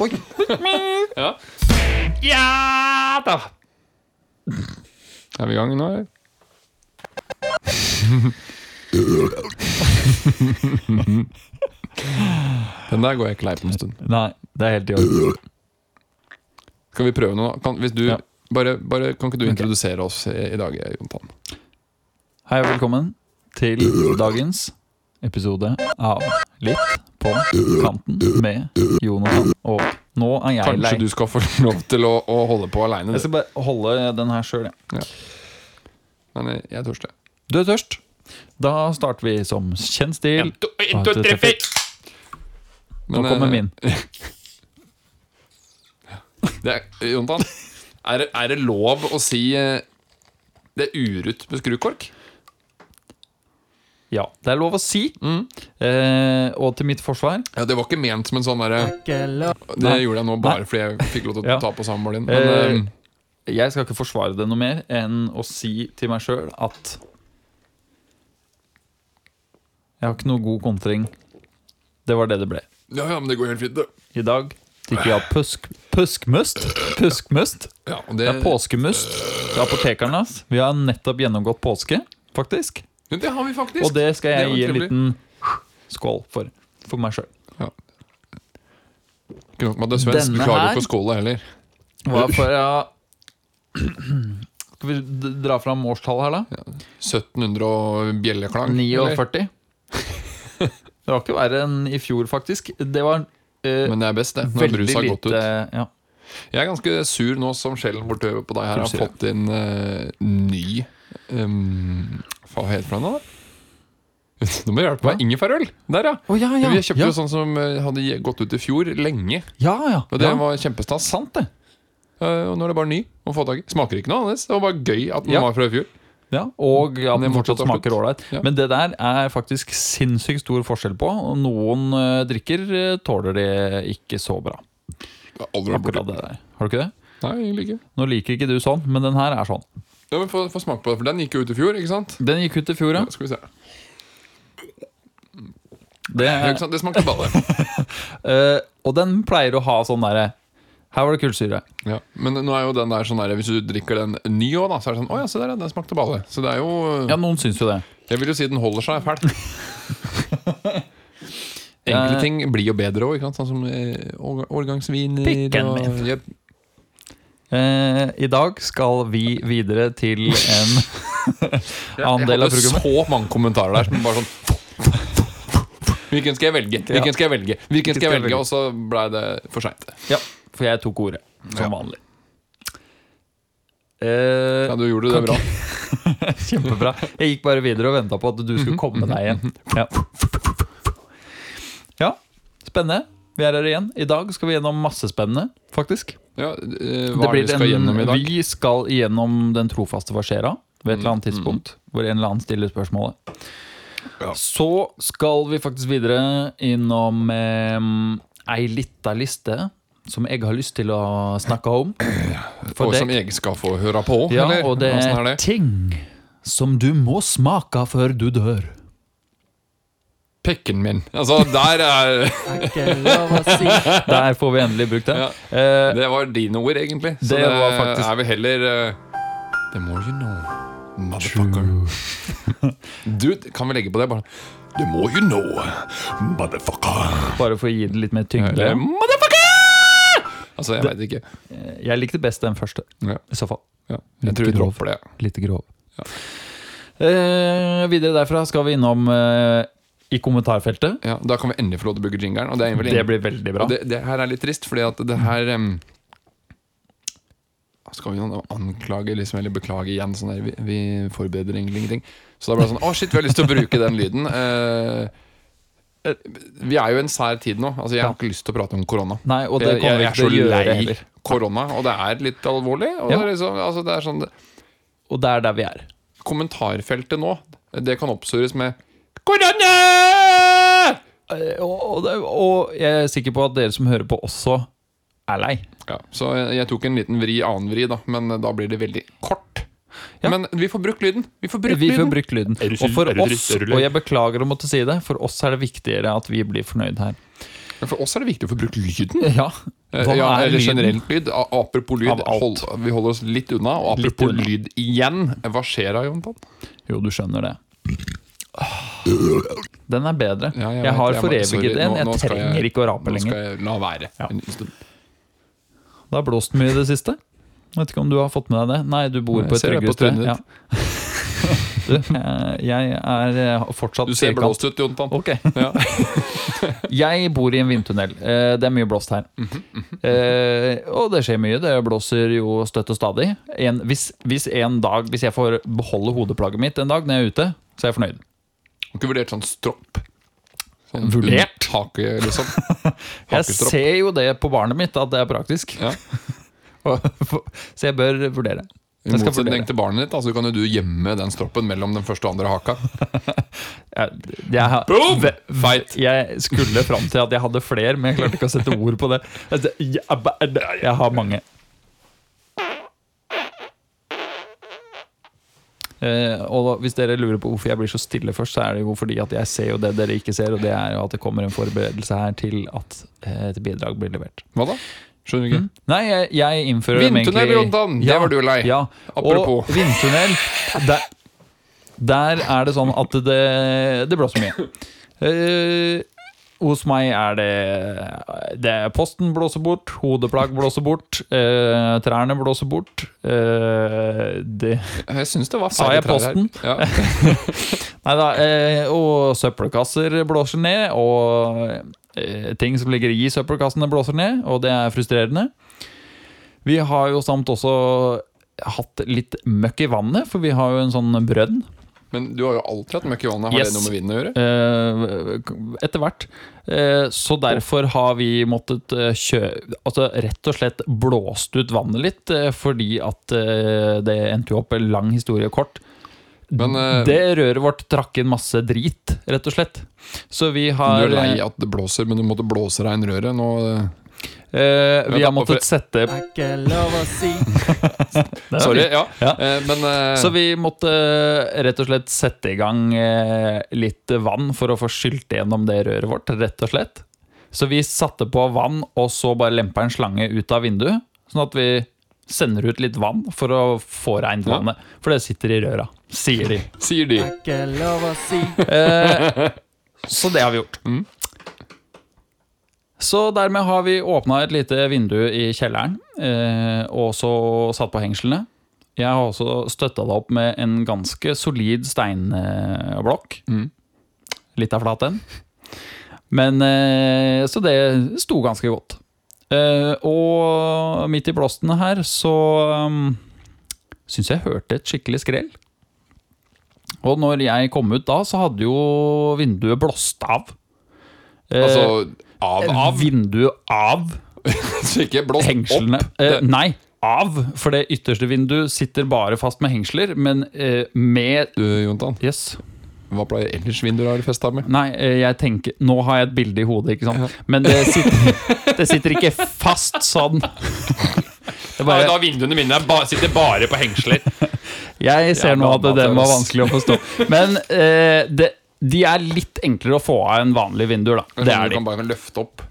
Oi. Ja. ja da! Er vi i gang nå, eller? Den der går jeg ikke lei på en stund. Nei, det er helt i orden. Skal vi prøve noe? Kan, hvis du, Ja. bare, bare, kan ikke du introdusere oss i, i dag, Jontan? Hei og velkommen til dagens episode av Litt på kanten med Jonathan. Og nå er jeg lei. Kanskje du skal få lov til å, å holde på aleine, Jeg skal bare holde den her sjøl, jeg. men jeg er tørst. Du er tørst? Da starter vi som kjent stil. en, to, tre, fire. Nå kommer min. Det er, Jontan, er, det- er det lov å si eh, det er urutt med skrukork? Ja, det er lov å si. Mm. Eh, og til mitt forsvar Ja, Det var ikke ment som en sånn derre Det Nei. gjorde jeg nå bare fordi jeg fikk lov til å Ja. ta på samboeren din. Men Eh, eh, Jeg skal ikke forsvare det noe mer enn å si til meg sjøl at Jeg har ikke noe god kontring. Det var det det ble. ja, ja, men det går helt fint, det. I dag drikker jeg pusk, puskmust. Puskmust. Ja, det... Det er påskemust fra apotekernes. Vi har nettopp gjennomgått påske, faktisk. Det har vi faktisk. Og det skal jeg Det gi en liten skål for. For meg sjøl. Ikke nok med at det er svensk, Denne klarer her- jo ikke å skåle heller. Hva for jeg Skal vi d- dra fram årstallet her, da? 1700 og bjelleklang. eller? 49. Det var ikke verre enn i fjor, faktisk. Det var eh, Men det er best, det. Når veldig brusa har gått lite ut. ja. Jeg er ganske sur nå som skjellen bortover på deg her har fått inn eh, ny um, Hva het den da? Nå må du hjelpe meg. Ingefærøl! Der, ja. Oh, ja, ja. Vi kjøpte ja. jo sånn som eh, hadde gått ut i fjor, lenge. Ja, ja. Og det var kjempestas. sant, det. Uh, og nå er det bare ny å få tak i. Smaker ikke noe annet. Det var bare gøy at den var fra i fjor. Ja, Og at den fortsatt smaker ålreit. Ja. Men det der er faktisk sinnssykt stor forskjell på. Noen uh, drikker uh, tåler det ikke så bra. Akkurat det der. Har du ikke det? Nei, egentlig ikke. Nå liker ikke du sånn, men den her er sånn. Ja, men Få få smake på det, for den gikk jo ut i fjor, ikke sant? Den gikk ut i fjor, ja. Ja, skal vi se. Det, Ja, ikke sant? Det smakte balle. eh, og den pleier å ha sånn derre Her var det kullsyre. Ja. Men nå er jo den der sånn der Hvis du drikker den ny òg, da, så er det sånn Å ja, se der, ja, den smakte balle. Så det er jo Ja, noen syns jo det. Jeg vil jo si den holder seg fælt. Enkelte Eh, ting blir jo bedre òg, sånn som eh, årg- årgangsviner Pikken og min. Jep. Eh, I dag skal vi videre til en annen del av programmet. Jeg hadde så mange kommentarer der som bare sånn Hvilken skal jeg velge? Hvilken skal jeg velge? Hvilken skal jeg velge? Og så blei det for seint. Ja, for jeg tok ordet, som vanlig. Eh, Ja, du gjorde det bra. Kjempebra. Jeg gikk bare videre og venta på at du skulle komme deg igjen. Ja. ja, spennende. Vi er her igjen. I dag skal vi gjennom masse spennende, faktisk. Ja, eh, hva er det vi skal en- gjennom i dag? Vi skal gjennom Den trofaste versera ved et eller annet Mm, tidspunkt. Hvor en eller annen stiller spørsmålet. Ja. Så skal vi faktisk videre innom eh, ei lita liste som jeg har lyst til å snakke om. For Og som jeg skal få høre på? ja, eller? og det Hvordan er er det? ting som du må smake før du dør. Pekken min. Altså, der er Der får vi endelig brukt det. Ja. Eh, Det var dine ord, egentlig. Så Det det, var faktisk- er vel heller uh, The more you know, motherfucker. Du, kan vi legge på det? bare The more you know, motherfucker. bare for å gi det litt mer tyngde. Eller motherfucker! Altså, jeg veit ikke. Jeg likte best den første, Ja, i så fall. ja. Jeg tror vi grov. dropper det. Litt grov. Eh, videre derfra skal vi innom eh, i kommentarfeltet. Ja, Da kan vi endelig få lov til å bruke jingeren. Og det, er Det blir veldig bra. Og det, det her er litt trist, fordi at det her um, Skal vi anklage liksom, eller beklage igjen? Sånn der, vi, vi forbereder egentlig ingenting. Så da ble det sånn Å, shit, vi har lyst til å bruke den lyden. Eh, vi er jo i en sær tid nå. Altså, Jeg har ikke lyst til å prate om korona. Nei, og det Jeg, kommer jeg vi er så lei heller. korona, og det er litt alvorlig. Og Ja. det, er liksom, altså, det er sånn Og det er der vi er. Kommentarfeltet nå, det kan oppsummeres med Korona! Eh, og, og, det, og jeg er sikker på at dere som hører på, også er lei. Ja, så jeg, tok en liten vri, annen vri, da, men da blir det veldig kort. Ja. Men vi får brukt lyden. Vi får brukt Vi får lyden. brukt lyden. Og for oss, og jeg beklager å måtte si det, for oss er det viktigere at vi blir fornøyd her. Men for oss er det viktig å få brukt lyden. Ja. Eh, Hva ja, er eller lyden? generelt lyd. Apropos lyd, hold, vi holder oss litt unna. Og apropos unna. lyd igjen, hva skjer da, Jontan? Jo, du skjønner det. Den er bedre. Ja, jeg, jeg, har foreviget den en. Jeg trenger ikke å rape lenger. Nå skal jeg la være. Ja. en stund. Det har blåst mye i det siste. Vet ikke om du har fått med deg det? Nei, du bor Nei, på et jeg tryggere Ja. Du, jeg, jeg er eh, fortsatt Du ser blåst ut, Jontan. Ok. Ja. Jeg bor i en vindtunnel. Eh, Det er mye blåst her. Eh, Og det skjer mye. Det blåser jo støtt og stadig. En, hvis, hvis en dag Hvis jeg får beholde hodeplagget mitt en dag når jeg er ute, så er jeg fornøyd. Har ikke vurdert sånn stropp? Sånn Vurdert? Hake, liksom. Jeg ser jo det på barnet mitt, at det er praktisk. Ja. Så jeg bør vurdere. I motsetning til barnet ditt, så altså, kan jo du gjemme den stroppen mellom den første og andre haka. Jeg, jeg, har- Boom! Fight! jeg skulle fram til at jeg hadde flere, men jeg klarte ikke å sette ord på det. Altså, jeg har mange. Eh, og hvis dere lurer på hvorfor jeg blir så stille først, så er det jo fordi at jeg ser jo det dere ikke ser, og det er jo at det kommer en forberedelse her til at eh, et bidrag blir levert. Hva da? Skjønner du ikke? Nei, jeg, jeg innfører Vindtunnel, egentlig- Ja, Det var du lei. Ja, Apropos. Og vindtunnel der, der er det sånn at det, det blåser mye. Eh, hos meg er det, det Posten blåser bort, hodeplagg blåser bort, eh, trærne blåser bort. Eh, det Jeg syns det var Sa jeg trær her. Posten? Ja. Nei da. Eh, og søppelkasser blåser ned, og eh, ting som ligger i søppelkassene, blåser ned, og det er frustrerende. Vi har jo samt også hatt litt møkk i vannet, for vi har jo en sånn brønn. Men du har jo alltid hatt møkk i vannet. Har Yes. det noe med vinden å gjøre? Eh, etter hvert. Eh, så derfor har vi måttet kjøre kjø... Altså rett og slett blåst ut vannet litt, eh, fordi at eh, det endte jo opp en lang historie kort. Men eh, Det røret vårt trakk inn masse drit, rett og slett. Så vi har du er lei at det blåser, men du måtte blåse deg inn røret. Nå, eh, Vi har måttet sette sorry, ja. Ja. Eh, men eh, Så vi måtte eh, rett og slett sette i gang eh, litt vann for å få skylt gjennom det røret vårt, rett og slett. Så vi satte på vann, og så bare lempa en slange ut av vinduet, sånn at vi sender ut litt vann for å få Ja. vannet. For det sitter i røra, sier de. sier de. Eh, så det har vi gjort. Mm. Så dermed har vi åpna et lite vindu i kjelleren, eh, og så satt på hengslene. Jeg har også støtta det opp med en ganske solid steinblokk. Mm. Litt av flat en. Men eh, Så det sto ganske godt. Eh, og midt i blåstene her så um, syns jeg hørte et skikkelig skrell. Og når jeg kom ut da, så hadde jo vinduet blåst av. Eh, Altså av, av. Vinduet av Så ikke blåst hengslene. opp. Eh, nei, av. For det ytterste vinduet sitter bare fast med hengsler, men eh, med Du, Jontan, Yes. hva pleier ellers vinduer å være festa med? Nei, eh, jeg tenker Nå har jeg et bilde i hodet, ikke sant? Men det sitter, det sitter ikke fast sånn. Det er bare, vinduene mine sitter bare på hengsler. jeg ser nå at det var vanskelig å forstå. Men eh, det, de er litt enklere å få av enn vanlige vinduer, da. Det er Du de. kan bare løfte opp.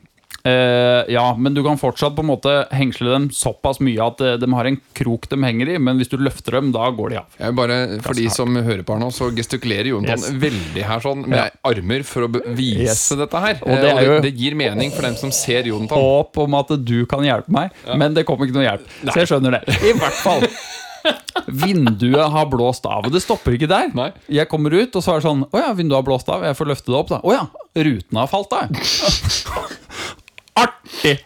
Eh, ja, men du kan fortsatt på en måte hengsle dem såpass mye at eh, de har en krok de henger i, men hvis du løfter dem, da går de av. Jeg vil bare, For de som hører på her nå, så gestikulerer Jontan Yes. veldig her sånn med Ja. armer for å be- vise Yes. dette her. Og Eh, det er jo- det gir mening for dem som ser Jontan. Håp om at du kan hjelpe meg, men det kom ikke noe hjelp. Så jeg skjønner det. I hvert fall. Vinduet har blåst av, og det stopper ikke der. Nei. Jeg kommer ut, og så er det sånn Å ja, vinduet har blåst av. Jeg får løfte det opp, da. Å ja, ruten har falt av. Artig!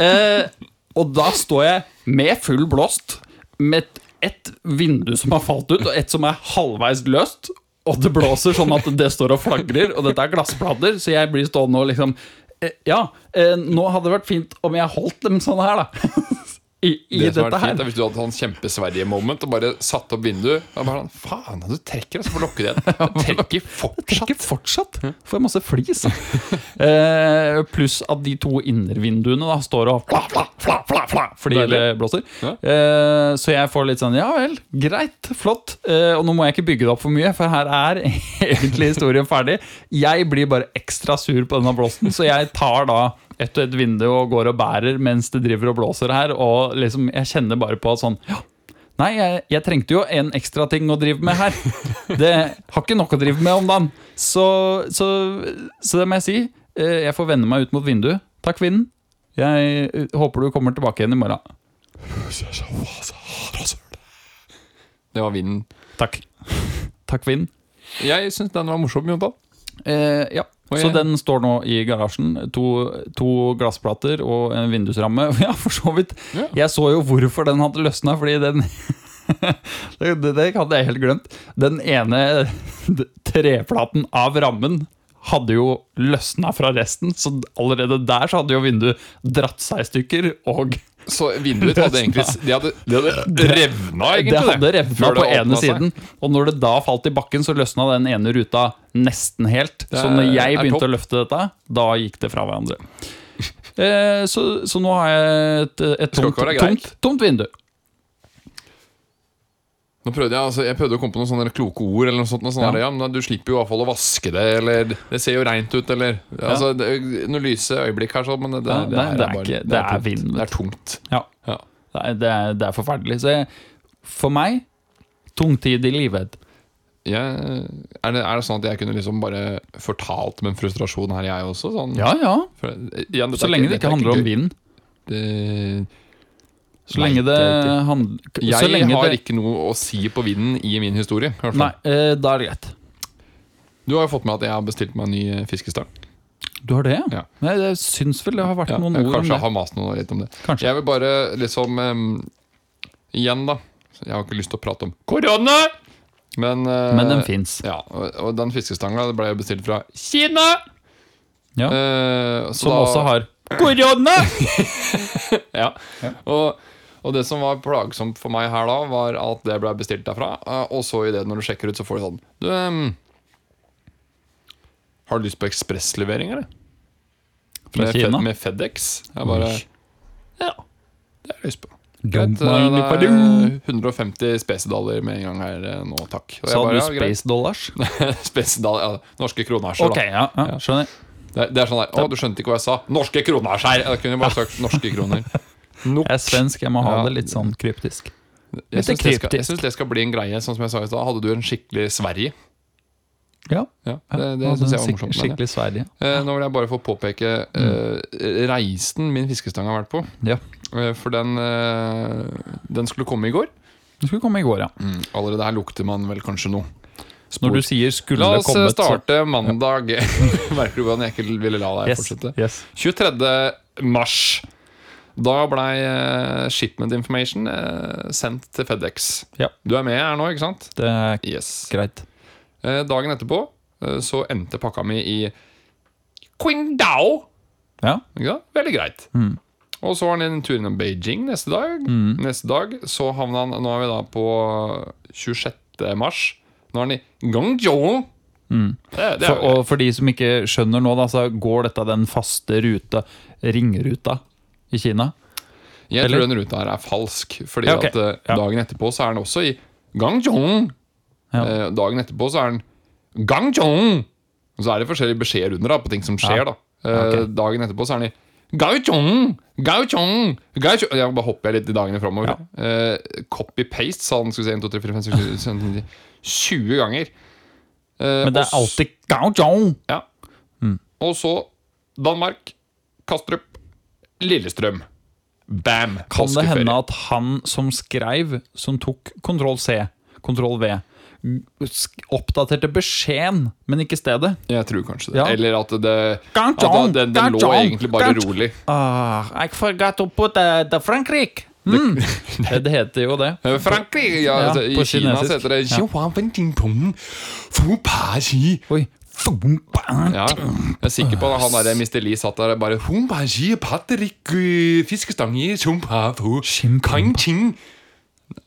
Eh, og da står jeg med full blåst, med et, vindu som har falt ut, og et som er halvveis løst. Og det blåser sånn at det står og flagrer, og dette er glassplater, så jeg blir stående og liksom eh, Ja, eh, nå hadde det vært fint om jeg holdt dem sånn her, da. i, i Det dette fint, her. er Hvis du hadde sånn kjempesverige-moment og bare satte opp vinduet og bare sånn, Faen, du trekker, og så får du lukke det igjen. Du trekker fortsatt. Trekker fortsatt. Får masse flis. eh, pluss at de to innervinduene da står og fla, fla, fla, fla, fla, fordi det blåser. Ja. Eh, så jeg får litt sånn Ja vel, greit, flott. Eh, og nå må jeg ikke bygge det opp for mye, for her er egentlig historien ferdig. Jeg blir bare ekstra sur på denne blåsten, så jeg tar da ett og ett vindu og går og bærer mens det driver og blåser her, og liksom jeg kjenner bare på at sånn ja, Nei, jeg, jeg trengte jo en ekstra ting å drive med her. Det har ikke nok å drive med om dagen. Så, så, så det må jeg si. Eh, Jeg får vende meg ut mot vinduet. Takk, vinden. Jeg eh, håper du kommer tilbake igjen i morgen. Det var vinden. Takk. Takk, vinden. Jeg syns den var morsom, Jontan. Eh, ja. Og Så den står nå i garasjen. To, to glassplater og en vindusramme. Ja, for så vidt. Ja. Jeg så jo hvorfor den hadde løsna, fordi den det, det, det hadde jeg helt glemt. Den ene treplaten av rammen hadde jo løsna fra resten, så allerede der så hadde jo vinduet dratt seg i stykker. Og Så vinduet hadde egentlig De hadde, de hadde revna, egentlig. det hadde revna på ene siden. Og når det da falt i bakken, så løsna den ene ruta nesten helt. Så når jeg begynte å løfte dette, da gikk det fra hverandre. Eh, så, så nå har jeg et, et tomt, tomt, tomt vindu. Nå prøvde jeg, altså, jeg prøvde å komme på noen sånne kloke ord. Eller noe sånt, noe sånt Ja. der, ja, men Du slipper jo i hvert fall å vaske det, eller Det ser jo reint ut, eller altså, det, Noen lyse øyeblikk her, sånn, men det, det, Ja, det, er det bare- ikke- det er vind, Det er tungt. Ja. Ja. Det er, det er, er forferdelig. Så jeg, for meg tungtid i livet. Jeg, er, det, er det sånn at jeg kunne liksom bare fortalt med en frustrasjon her, jeg også? Sånn, Ja, ja. For, ja Så lenge det ikke handler handler om vind. Det, Så lenge det handler jeg så lenge har det, ikke noe å si på vinden i min historie. Hvertfall. Nei, eh, da er det greit. Du har jo fått med at jeg har bestilt meg en ny eh, fiskestang. Du har det, Ja. Nei, jeg syns vel det har vært Ja, noen ord om kanskje jeg har mast noe litt om det. Kanskje. Jeg vil bare liksom um, Igjen, da. Jeg har ikke lyst til å prate om korona! Men, uh, Men den fins. Ja, og, den fiskestanga ble bestilt fra Kina! Ja. Uh, så Som da- også har korona! ja. Og, og det som var plagsomt for meg her da, var at det ble bestilt derfra. eh, Og så i det når du sjekker ut, så får du sånn Du, um, har du lyst på ekspresslevering, eller? Med, Fed, med FedEx. Jeg bare Ja, det har jeg lyst på. Greit, eh, det er 150 spesidaler med en gang her eh, nå, takk. Sa du space dollars? space dollars? Ja, norske kroner. Ok, ja, ja, skjønner. Det, det er sånn der Å, du skjønte ikke hva jeg sa? Norske kronasjer! Jeg kunne bare sagt norske kroner. Nok. Jeg er svensk, jeg må ha Ja. det litt sånn kryptisk. Jeg syns det, det, det skal bli en greie, sånn som jeg sa i stad. Hadde du en skikkelig Sverige? Ja, Ja, det, det syns jeg var morsomt. Ja. Skikkelig Sverige. Eh, nå vil jeg bare få påpeke eh, reisen min fiskestang har vært på. Ja. Eh, for den, eh, den skulle komme i går. Den skulle komme i går, ja. Allerede her lukter man vel kanskje noe. Når du sier 'skulle kommet' La oss eh, kommet', så starte mandag. Merker du hvordan jeg ikke ville la deg yes, fortsette? yes. 23. mars. Da blei eh, shipment information eh, sendt til FedEx. Ja. Du er med her nå, ikke sant? Det er Yes. greit. Eh, dagen etterpå så endte pakka mi i Qingdao. Ja. Veldig greit. Mm. Og så var han en tur innom Beijing neste dag. Neste dag så havna han Nå er vi da på 26. mars. Nå er han i Guangzhou. Det, det For, og for de som ikke skjønner nå, da, så går dette den faste ruta, ringruta, i Kina. Jeg Eller? tror den ruta her er falsk. Fordi Ja, okay. at eh, Ja. dagen etterpå så er den også i Gangchong. Ja. Eh, dagen etterpå så er den Gangchong! Og så er det forskjellige beskjeder under da, på ting som skjer. Ja. da Okay. Dagen etterpå så er den i Gauchong! Gauchong! Gauchong! Jeg bare hopper litt i dagene framover. Eh, Copy-paste, sa han. Skulle vi se 1, 2, 3, 4, 5, 6, 7, 8, 9, 10, 20 ganger. Uh, Men det er alltid Gauchong! ja. Og så Danmark, Kastrup, Lillestrøm. Bam! Kan det hende at han som skreiv, som tok kontroll C, kontroll V, oppdaterte beskjeden, men ikke stedet? Jeg tror kanskje det. Ja. Eller at det at den, den lå egentlig bare rolig. Uh, I forgot to put the, the Frankrike. Mm. det heter jo det. Eh, Frankrike, ja, Ja, altså, I Kina kinesisk. heter det Ja. «Jiuhuan wen jing peng, fu pa. Oi. Ja, jeg er sikker på at han der Mr. Lee satt der og bare.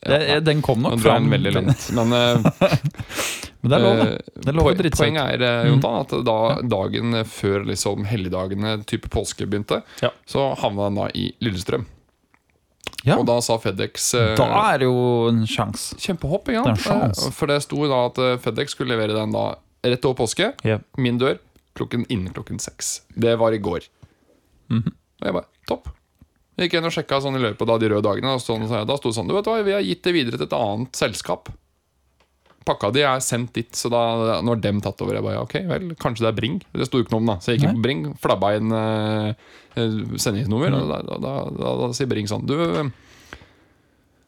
Det- Den kom nok drar fram. den veldig langt. Men eh, Men det er lov, det. Eh, Det er lov poen-. Poenget er eh, Jontan, at da dagen før liksom, helligdagene type påske begynte, Ja. så havna han da i Lillestrøm. Ja, Og da sa Fedex da er det jo en sjanse. Kjempehopp. Eh, For det sto da at Fedex skulle levere den da rett over påske. Ja. Min dør klokken innen klokken seks. Det var i går. Mhm. Og jeg bare topp. Jeg gikk inn og sjekka sånn i løpet av de røde dagene. Og sånn, så da sto det sånn Du vet hva, vi har gitt det videre til et annet selskap. Pakka di er sendt dit, så da når dem tatt over Jeg bare ok, vel, kanskje det er Bring. Det sto ikke noe om da Så jeg gikk inn på Bring, flabba inn eh, eh, sendingsnummer, og da, da, da, da, da sier Bring sånn Du,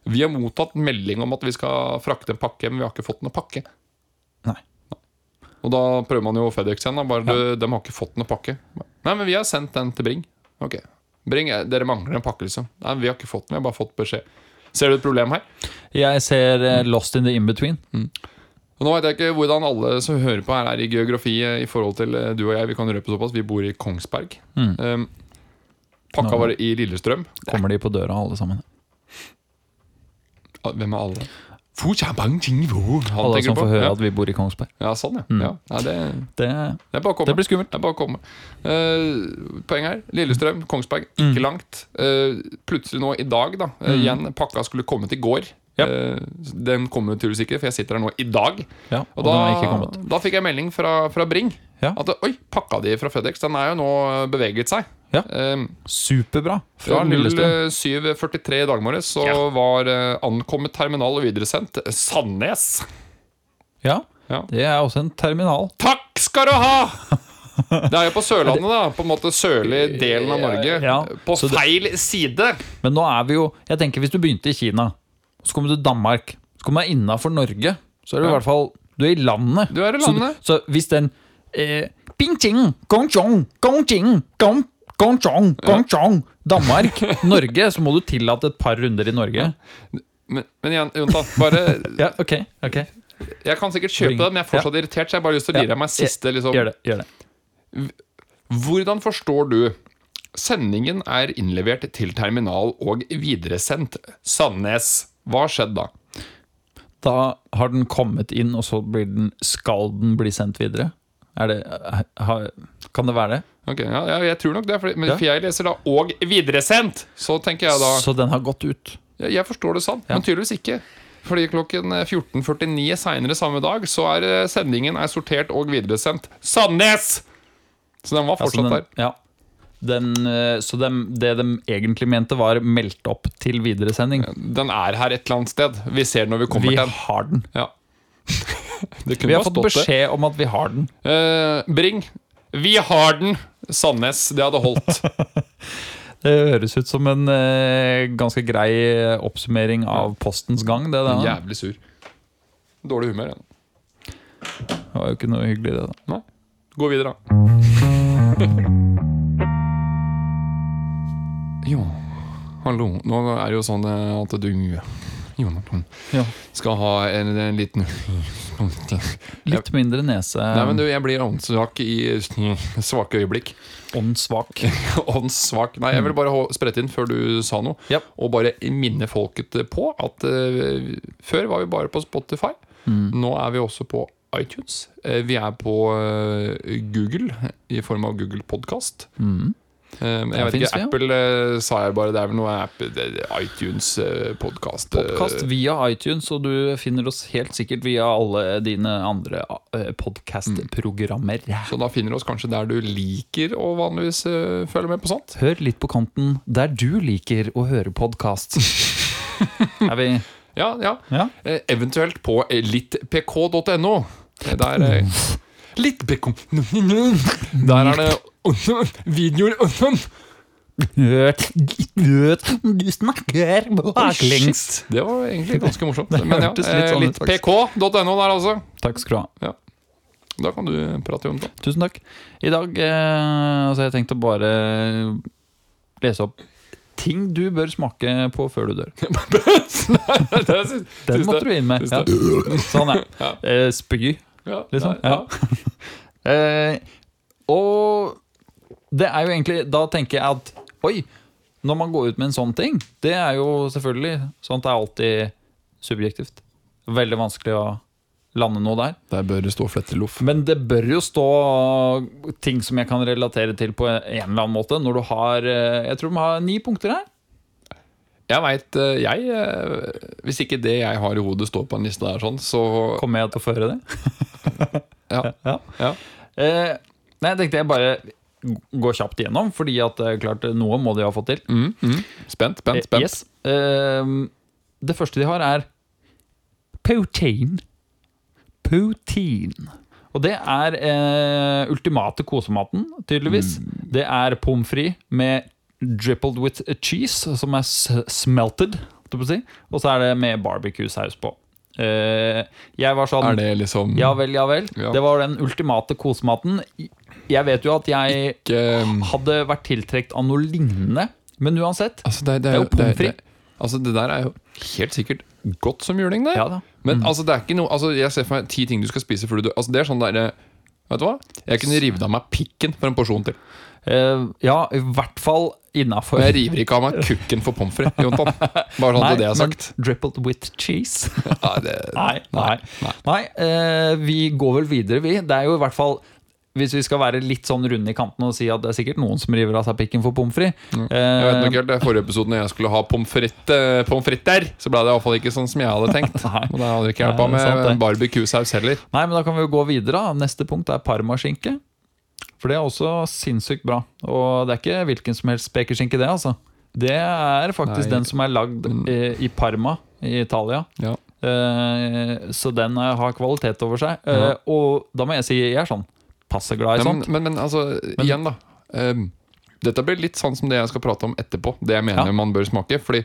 vi har mottatt melding om at vi skal frakte en pakke, men vi har ikke fått noen pakke. Nei. Og da prøver man jo FedEx igjen. Da. Bare, ja. De har ikke fått noen pakke. Nei, men vi har sendt den til Bring. Ok, Bring, eh, Dere mangler en pakke, liksom. Nei, vi har ikke fått den. Vi har bare fått beskjed. Ser du et problem her? Jeg ser uh, Lost in the in-between. Og Nå vet jeg ikke hvordan alle som hører på her er i geografi eh, i forhold til du og jeg. Vi kan røpe såpass. Vi bor i Kongsberg. Mm. Um, pakka Nå. var i Lillestrøm. Kommer de på døra, alle sammen? Ah, Hvem er alle? Wo. Alle som får høre ja. at vi bor i Kongsberg. ja, sånn, ja. Mm. ja. Nei, det, Det, det er bare å komme. det blir skummelt. Det er bare å komme. Uh, poeng her. Lillestrøm, Kongsberg, ikke Mm. langt. Uh, plutselig nå i dag, da. eh, Mm. Igjen, pakka skulle kommet i går. Ja. Eh, den kommer tydeligvis ikke, for jeg sitter her nå i dag. Ja, Og, og den har ikke da, kommet. da fikk jeg melding fra, fra Bring. Ja. At oi, pakka de fra FedEx den er jo nå beveget seg. Ja. Eh, Superbra. fra Fra Lillestrøm. 07.43 i dag morges så Ja. var eh, ankommet terminal og videresendt Sandnes. Ja, Ja. det er også en terminal. Takk skal du ha! Det er jo på Sørlandet, da. På en måte sørlig delen av Norge. Ja, På feil det- side! Men nå er vi jo Jeg tenker Hvis du begynte i Kina, så kommer du til Danmark, så kommer du innafor Norge, så er du i hvert fall Du er i landet. Du er i Så, landet. så hvis den eh, Pingching, Gong-chong gong, gongchong, gongchong, Danmark, Norge, så må du tillate et par runder i Norge. Men, men igjen, Jonta, bare Ja, ok, ok Jeg kan sikkert kjøpe det, men jeg er fortsatt irritert, så jeg har bare lyst til å Ja. lire meg siste liksom. Gjør det. gjør det Hvordan forstår du Sendingen er innlevert til terminal og videresendt. Sandnes. Hva har skjedd da? Da har den kommet inn, og så blir den, skal den bli sendt videre? Det, har, kan det være det? Okay, ja, ja, jeg tror nok det, For, men Ja. for jeg leser da 'og videresendt'. Så tenker jeg da Så den har gått ut? Jeg, jeg forstår det sånn, Ja. men tydeligvis ikke. Fordi klokken 14.49 seinere samme dag så er eh, sendingen er sortert og videresendt. Sandnes! Så den var fortsatt fortsatt den, ja. den, eh, så dem- det de egentlig mente, var meldt opp til videresending. der. Den er her et eller annet sted. Vi ser den når vi kommer Vi til den. har den. Ja. Vi har fått det. beskjed om at vi har den. Uh, Bring. Vi har den! Sandnes. Det hadde holdt. Det høres ut som en uh, ganske grei oppsummering av postens gang. Det, da. Jævlig sur. Dårlig humør. igjen. det var jo ikke noe hyggelig, det. da Nei. Gå videre, da. Jo, hallo. Nå er det jo sånn eh, at du Jonathan Ja. skal ha en, en liten Litt mindre nese. Nei, men du, jeg blir åndssvak i svake øyeblikk. Åndssvak. Åndssvak. Nei, jeg vil bare sprette inn før du sa noe, Japp. og bare minne folket på at uh, før var vi bare på Spotify. Mm. Nå er vi også på iTunes. Eh, vi er på eh, Google i form av Google Podkast. Mm. Jeg vet ikke, vi, ja. Apple uh, sa jeg bare. Det er vel noe app, det, det- iTunes uh, podkast. Via iTunes, og du finner oss helt sikkert via alle dine andre uh, podkastprogrammer. så da finner du oss kanskje der du liker å vanligvis uh, følge med på sånt. Hør litt på kanten der du liker å høre podkast. er vi Ja, ja. Ja? Eh, eventuelt på eh, littpk.no. Eh, Der eh, Littpk Der er det videoer du snakker baklengs. Det var egentlig ganske morsomt. Men ja, litt eh, sånn ut, littpk.no der, altså. Takk skal du ha. Da kan du prate om det. Tusen takk. I dag eh, altså jeg tenkte bare lese opp ting du bør smake på før du dør. Det Den måtte du inn med. Ja. Sånn, ja. Ja. Eh, spy. Ja, Liksom, ja. Eh, og det er jo egentlig Da tenker jeg at oi, når man går ut med en sånn ting Det er jo selvfølgelig Sånt er alltid subjektivt. Veldig vanskelig å lande noe der. Der bør det stå fletteloff. Men det bør jo stå ting som jeg kan relatere til på en eller annen måte. Når du har eh, Jeg tror de har ni punkter her. Jeg veit jeg eh, Hvis ikke det jeg har i hodet står på en liste der, sånn, så Kommer jeg til å føre det? Ja. Ja. ja. Eh, nei, jeg tenkte jeg bare gå kjapt igjennom, fordi at eh, klart noe må de ha fått til. Mm, mm. Spent, spent, spent. Eh, Yes. Eh, det første de har, er poutine. Poutine. Og det er eh, ultimate kosematen, tydeligvis. Det er pommes frites med drippled with cheese, som er smelted, si. og så er det med barbecue-saus på. Eh, jeg var sånn Er det liksom Ja vel, ja vel. Ja. Det var den ultimate kosematen. Jeg vet jo at jeg ikke hadde vært tiltrukket av noe lignende, men uansett. Altså, det, det, Det er jo pommes frites. Altså, det der er jo helt sikkert godt som juling, det. Ja da. Men altså, det er ikke noe Altså, jeg ser for meg ti ting du skal spise før du dør. Altså, det er sånn der, Vet du hva? Jeg kunne revet av meg pikken for en porsjon til. Uh, ja, i hvert fall innafor. Jeg river ikke av meg kukken for pommes frites, Jontan. Bare sånn til det er sagt. drippled with cheese? Nei, det, Nei. Nei. nei. Nei Uh, vi går vel videre, vi. Det er jo i hvert fall hvis vi skal være litt sånn runde i kanten og si at det er sikkert noen som river av seg pikken for pommes frites. Jeg vet nok helt, det er Forrige episode når jeg skulle ha pommes frites eh, der, så ble det iallfall ikke sånn som jeg hadde tenkt. Nei. Og da hadde det ikke hjelpa med det barbecue-saus heller. Nei, men da kan vi jo gå videre. Neste punkt er parmaskinke. For det er også sinnssykt bra. Og det er ikke hvilken som helst spekeskinke, det, altså. Det er faktisk Nei, den som er lagd eh, i Parma i Italia. Ja. Eh, så den eh, har kvalitet over seg. Eh, Ja. Og da må jeg si jeg er sånn passe glad i sånt. men, men, men altså, igjen, da. Um, dette blir litt sånn som det jeg skal prate om etterpå. Det jeg mener Ja. man bør smake. Fordi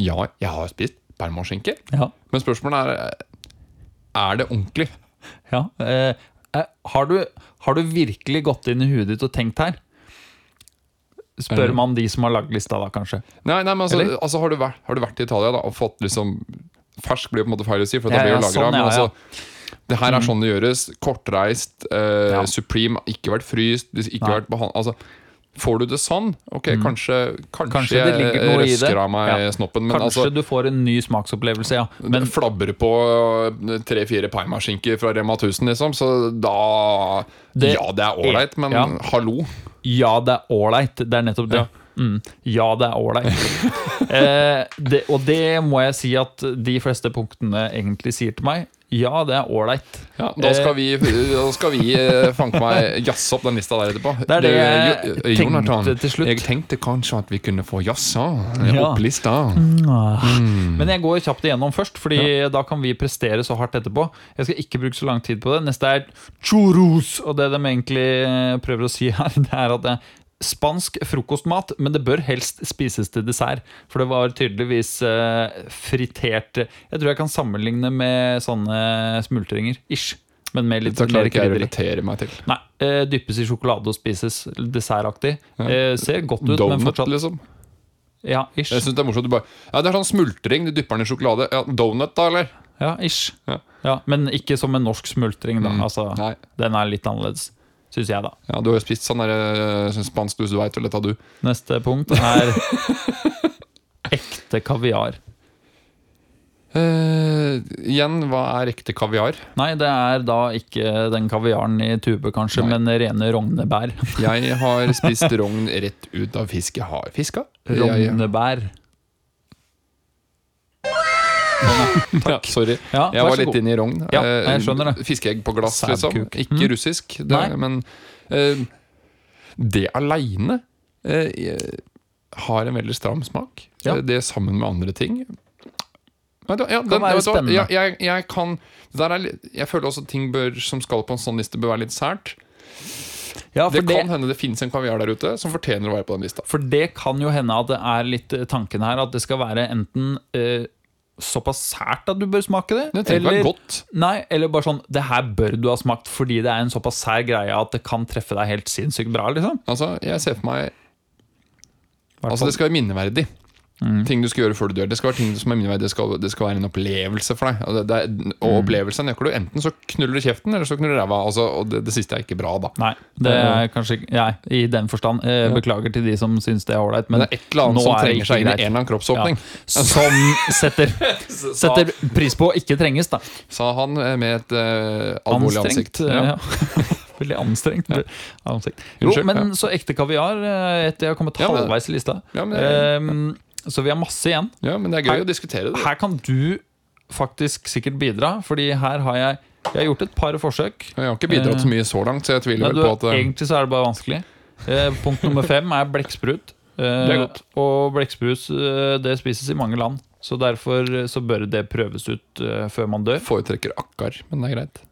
ja, jeg har spist parmaskinke, Ja, men spørsmålet er Er det ordentlig? ja. Eh, eh, har, du, har du virkelig gått inn i huet ditt og tenkt her? Spør man de som har lagd lista, da, kanskje. Nei, nei men altså, altså har, du vært, har du vært i Italia da og fått liksom Fersk blir på en måte feil å si, for da Ja, blir jo lagra. sånn, men altså. Det her er sånn det gjøres. Kortreist, eh, Ja. supreme, ikke vært fryst, ikke Nei. vært behandlet altså, Får du det sånn, ok, kanskje, kanskje, Kanskje det ligger noe i det. jeg røsker av meg Ja. snoppen. Kanskje altså, du får en ny smaksopplevelse, ja. Men flabber på tre-fire paimaskinker fra Rema 1000, liksom, så da Det Ja, det er ålreit, men Ja. hallo. ja, det er ålreit. Det er nettopp det. Ja. Mm. Ja, det er ålreit. eh, og det må jeg si at de fleste punktene egentlig sier til meg. Ja, det er ålreit. Ja, da skal vi, da skal vi eh, fanke meg jazze opp den lista der etterpå. Det er det jeg Du, Jonathan, tenkte til slutt. Jeg tenkte kanskje at vi kunne få jazza Ja. opp lista. Mm. Men jeg går kjapt igjennom først, Fordi da kan vi prestere så hardt etterpå. Jeg skal ikke bruke så lang tid på det. Neste er churros. Og det de egentlig eh, prøver å si her, det er at det spansk frokostmat, men det bør helst spises til dessert. For det var tydeligvis eh, fritert Jeg tror jeg kan sammenligne med sånne smultringer. Ish. Men med litt Dette Det klarer ikke jeg å relatere meg til. Nei, eh, Dyppes i sjokolade og spises dessertaktig. Ja. Eh, ser godt ut, men Donut, fortsatt liksom. Ja, ish. Jeg synes det er morsomt. Du bare, ja, det er sånn smultring, du dypper den i sjokolade. Ja, Donut, da, eller? Ja, ish. Ja. Ja, men ikke som en norsk smultring, da. Mm. Altså, den er litt annerledes, syns jeg, da. Ja, Du har jo spist sånn der, sånn spansk lus, du veit vel dette, du. Neste punkt er ekte kaviar. Uh, igjen, hva er ekte kaviar? Nei, det er da ikke den kaviaren i tube, kanskje, Nei. men rene rognebær. Jeg har spist rogn rett ut av fisk jeg har fiska. Jeg, Rognebær. Ja, sorry. Ja, Jeg var litt god. inne i rogn. Ja, Eh, jeg skjønner det. Fiskeegg på glass, liksom. Ikke Mm. russisk. Det, men uh, det aleine har en veldig stram smak. Ja. Eh, Det sammen med andre ting ja, den, være du hva, spennende. Jeg, jeg, jeg kan der er, Jeg føler også ting bør, som skal på en sånn liste, bør være litt sært. Ja, Det det, kan hende det finnes en kaviar der ute som fortjener å være på den lista. for det kan jo hende at det er litt eh, tanken her at det skal være enten eh, såpass sært at du bør smake det, Det trenger ikke være godt. Nei, eller bare sånn Det her bør du ha smakt fordi det er en såpass sær greie at det kan treffe deg helt sinnssykt bra, liksom. Altså, jeg ser for meg Altså, det skal være minneverdig. Ting du skal gjøre før du dør. Det skal være ting som er minneverdig. Det skal, det skal være en opplevelse for deg. Og, det, det er, mm. opplevelsen nøkker du. Enten så knuller du kjeften, eller så knuller du ræva. Altså, og det, siste er ikke bra, da. Nei, det er kanskje ikke Jeg, i den forstand. Eh, beklager til de som syns det er ålreit, men Men det er et eller annet som er trenger seg inn i en eller annen kroppsåpning. Som setter, setter pris på å ikke trenges, da. Sa han eh, med et eh, alvorlig ansikt. eh, Ja. Ja. Veldig anstrengt ansikt. Jo, men ja. så ekte kaviar eh, etter jeg har kommet Ja, halvveis i lista. Ja, men Ehm, så vi har masse igjen. ja, men det er gøy Her- å diskutere det. Her kan du faktisk sikkert bidra, fordi her har jeg Jeg har gjort et par forsøk. Jeg har ikke bidratt så mye så langt, så jeg tviler vel på at eh, egentlig så er det bare vanskelig. Eh, punkt nummer fem er blekksprut. Eh. Og blekksprut eh, det spises i mange land. Så derfor eh, så bør det prøves ut eh, før man dør. foretrekker akkar, men det er greit.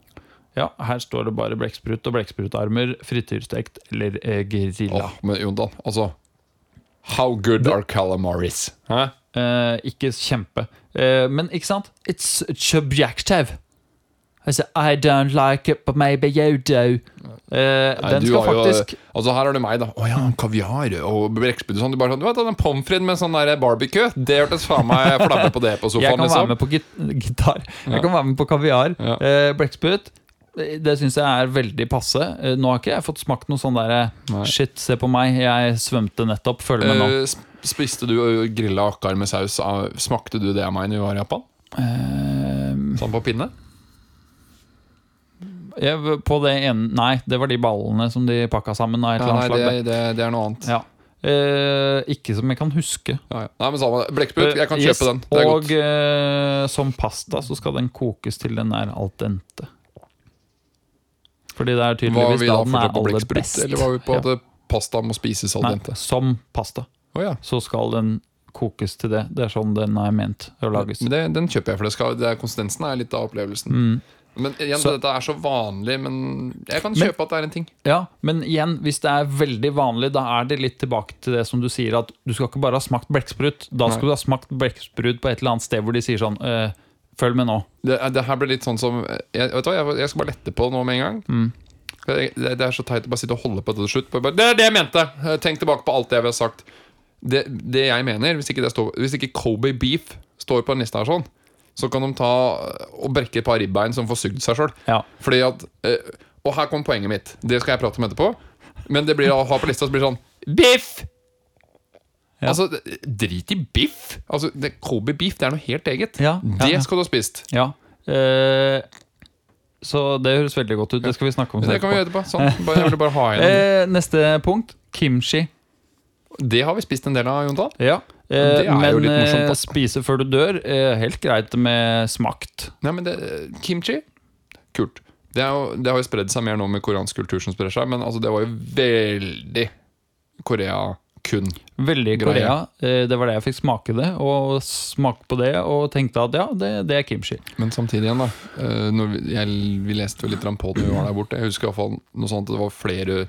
Ja, Her står det bare blekksprut og blekksprutarmer, frityrstekt eller eh, grilla. Åh, men Jondan, altså How good are calamaris? Hæ? Eh, ikke kjempe. Eh, men ikke sant? It's subjective. Altså, I don't like it, but maybe you do. Eh, Nei, den du skal har jo- faktisk Altså Her har du meg, da. Å ja, kaviar og brekkspyd og sånn. Du bare sånn, du vet, den pommes frites med sånn der barbecue, det hørtes faen meg flamme på det på sofaen. Jeg kan være liksom med på git gitar. Jeg kan være med på kaviar. Ja. Eh, Blekksprut. Det syns jeg er veldig passe. Eh, Nå har ikke jeg fått smakt noe sånn derre Shit, se på meg, jeg svømte nettopp. Følg med nå. Eh, Spiste du grilla akkar med saus? av- Smakte du det av meg når vi var i Japan? Eh, Sånn på pinne? jeg, på det ene Nei, det var de ballene som de pakka sammen nei, det, det, det er noe annet. Ja. Eh, ikke som jeg kan huske. Ja, ja. Nei, men samme det. Blekksprut, jeg kan kjøpe Yes, den. Det og eh, som pasta så skal den kokes til den er al dente. Fordi det er tydeligvis da den er aller best. eller var vi på at pasta må spises al dente? som pasta. Oh, ja. Så skal den kokes til det. Det er sånn den er ment å lages. Men det, den kjøper jeg, for det skal, det er, konsistensen er litt av opplevelsen. Mm. Men igjen, Så- dette er så vanlig, men jeg kan Men- kjøpe at det er en ting. Ja, men igjen, hvis det er veldig vanlig, da er det litt tilbake til det som du sier, at du skal ikke bare ha smakt blekksprut. Da skal Nei. du ha smakt blekksprut på et eller annet sted hvor de sier sånn eh, Følg med nå. Det, det her blir litt sånn som jeg, Vet du hva, jeg, jeg skal bare lette på noe med en gang. Mm. Det, det er så teit å bare sitte og holde på til slutt. Bare, det er det jeg mente! Tenk tilbake på alt det jeg har sagt. Det, det jeg mener, hvis ikke, det står, hvis ikke Kobe beef står på en liste her sånn, så kan de ta og brekke et par ribbein som får sugd seg sjøl. Ja. Fordi at eh, Og her kommer poenget mitt. Det skal jeg prate om etterpå. Men det blir å ha på lista så blir det sånn Biff! Ja. Altså, drit i biff! Altså, det, Kobe beef det er noe helt eget. Ja, det skal du ha spist. ja. Eh, så det høres veldig godt ut. Det skal vi snakke om Det kan vi gjøre etterpå. Sånn. Bare, jeg ville bare ha igjen. Eh, neste punkt kimchi. Det har vi spist en del av, Jontan. Ja. Det Eh, er jo men litt morsomt, eh, spise før du dør, eh, helt greit med smakt. Nei, men det, Kimchi, kult. Det, er jo, det har jo spredd seg mer nå med koreansk kultur som sprer seg, men altså, det var jo veldig Korea kun. Veldig. Korea. Eh, det var det jeg fikk smake det, og smake på det, og tenkte at ja, det, det er kimchi. Men samtidig igjen, da. eh, Når vi, jeg, vi leste jo litt på det vi var der borte. Jeg husker i hvert fall noe sånt at det var flere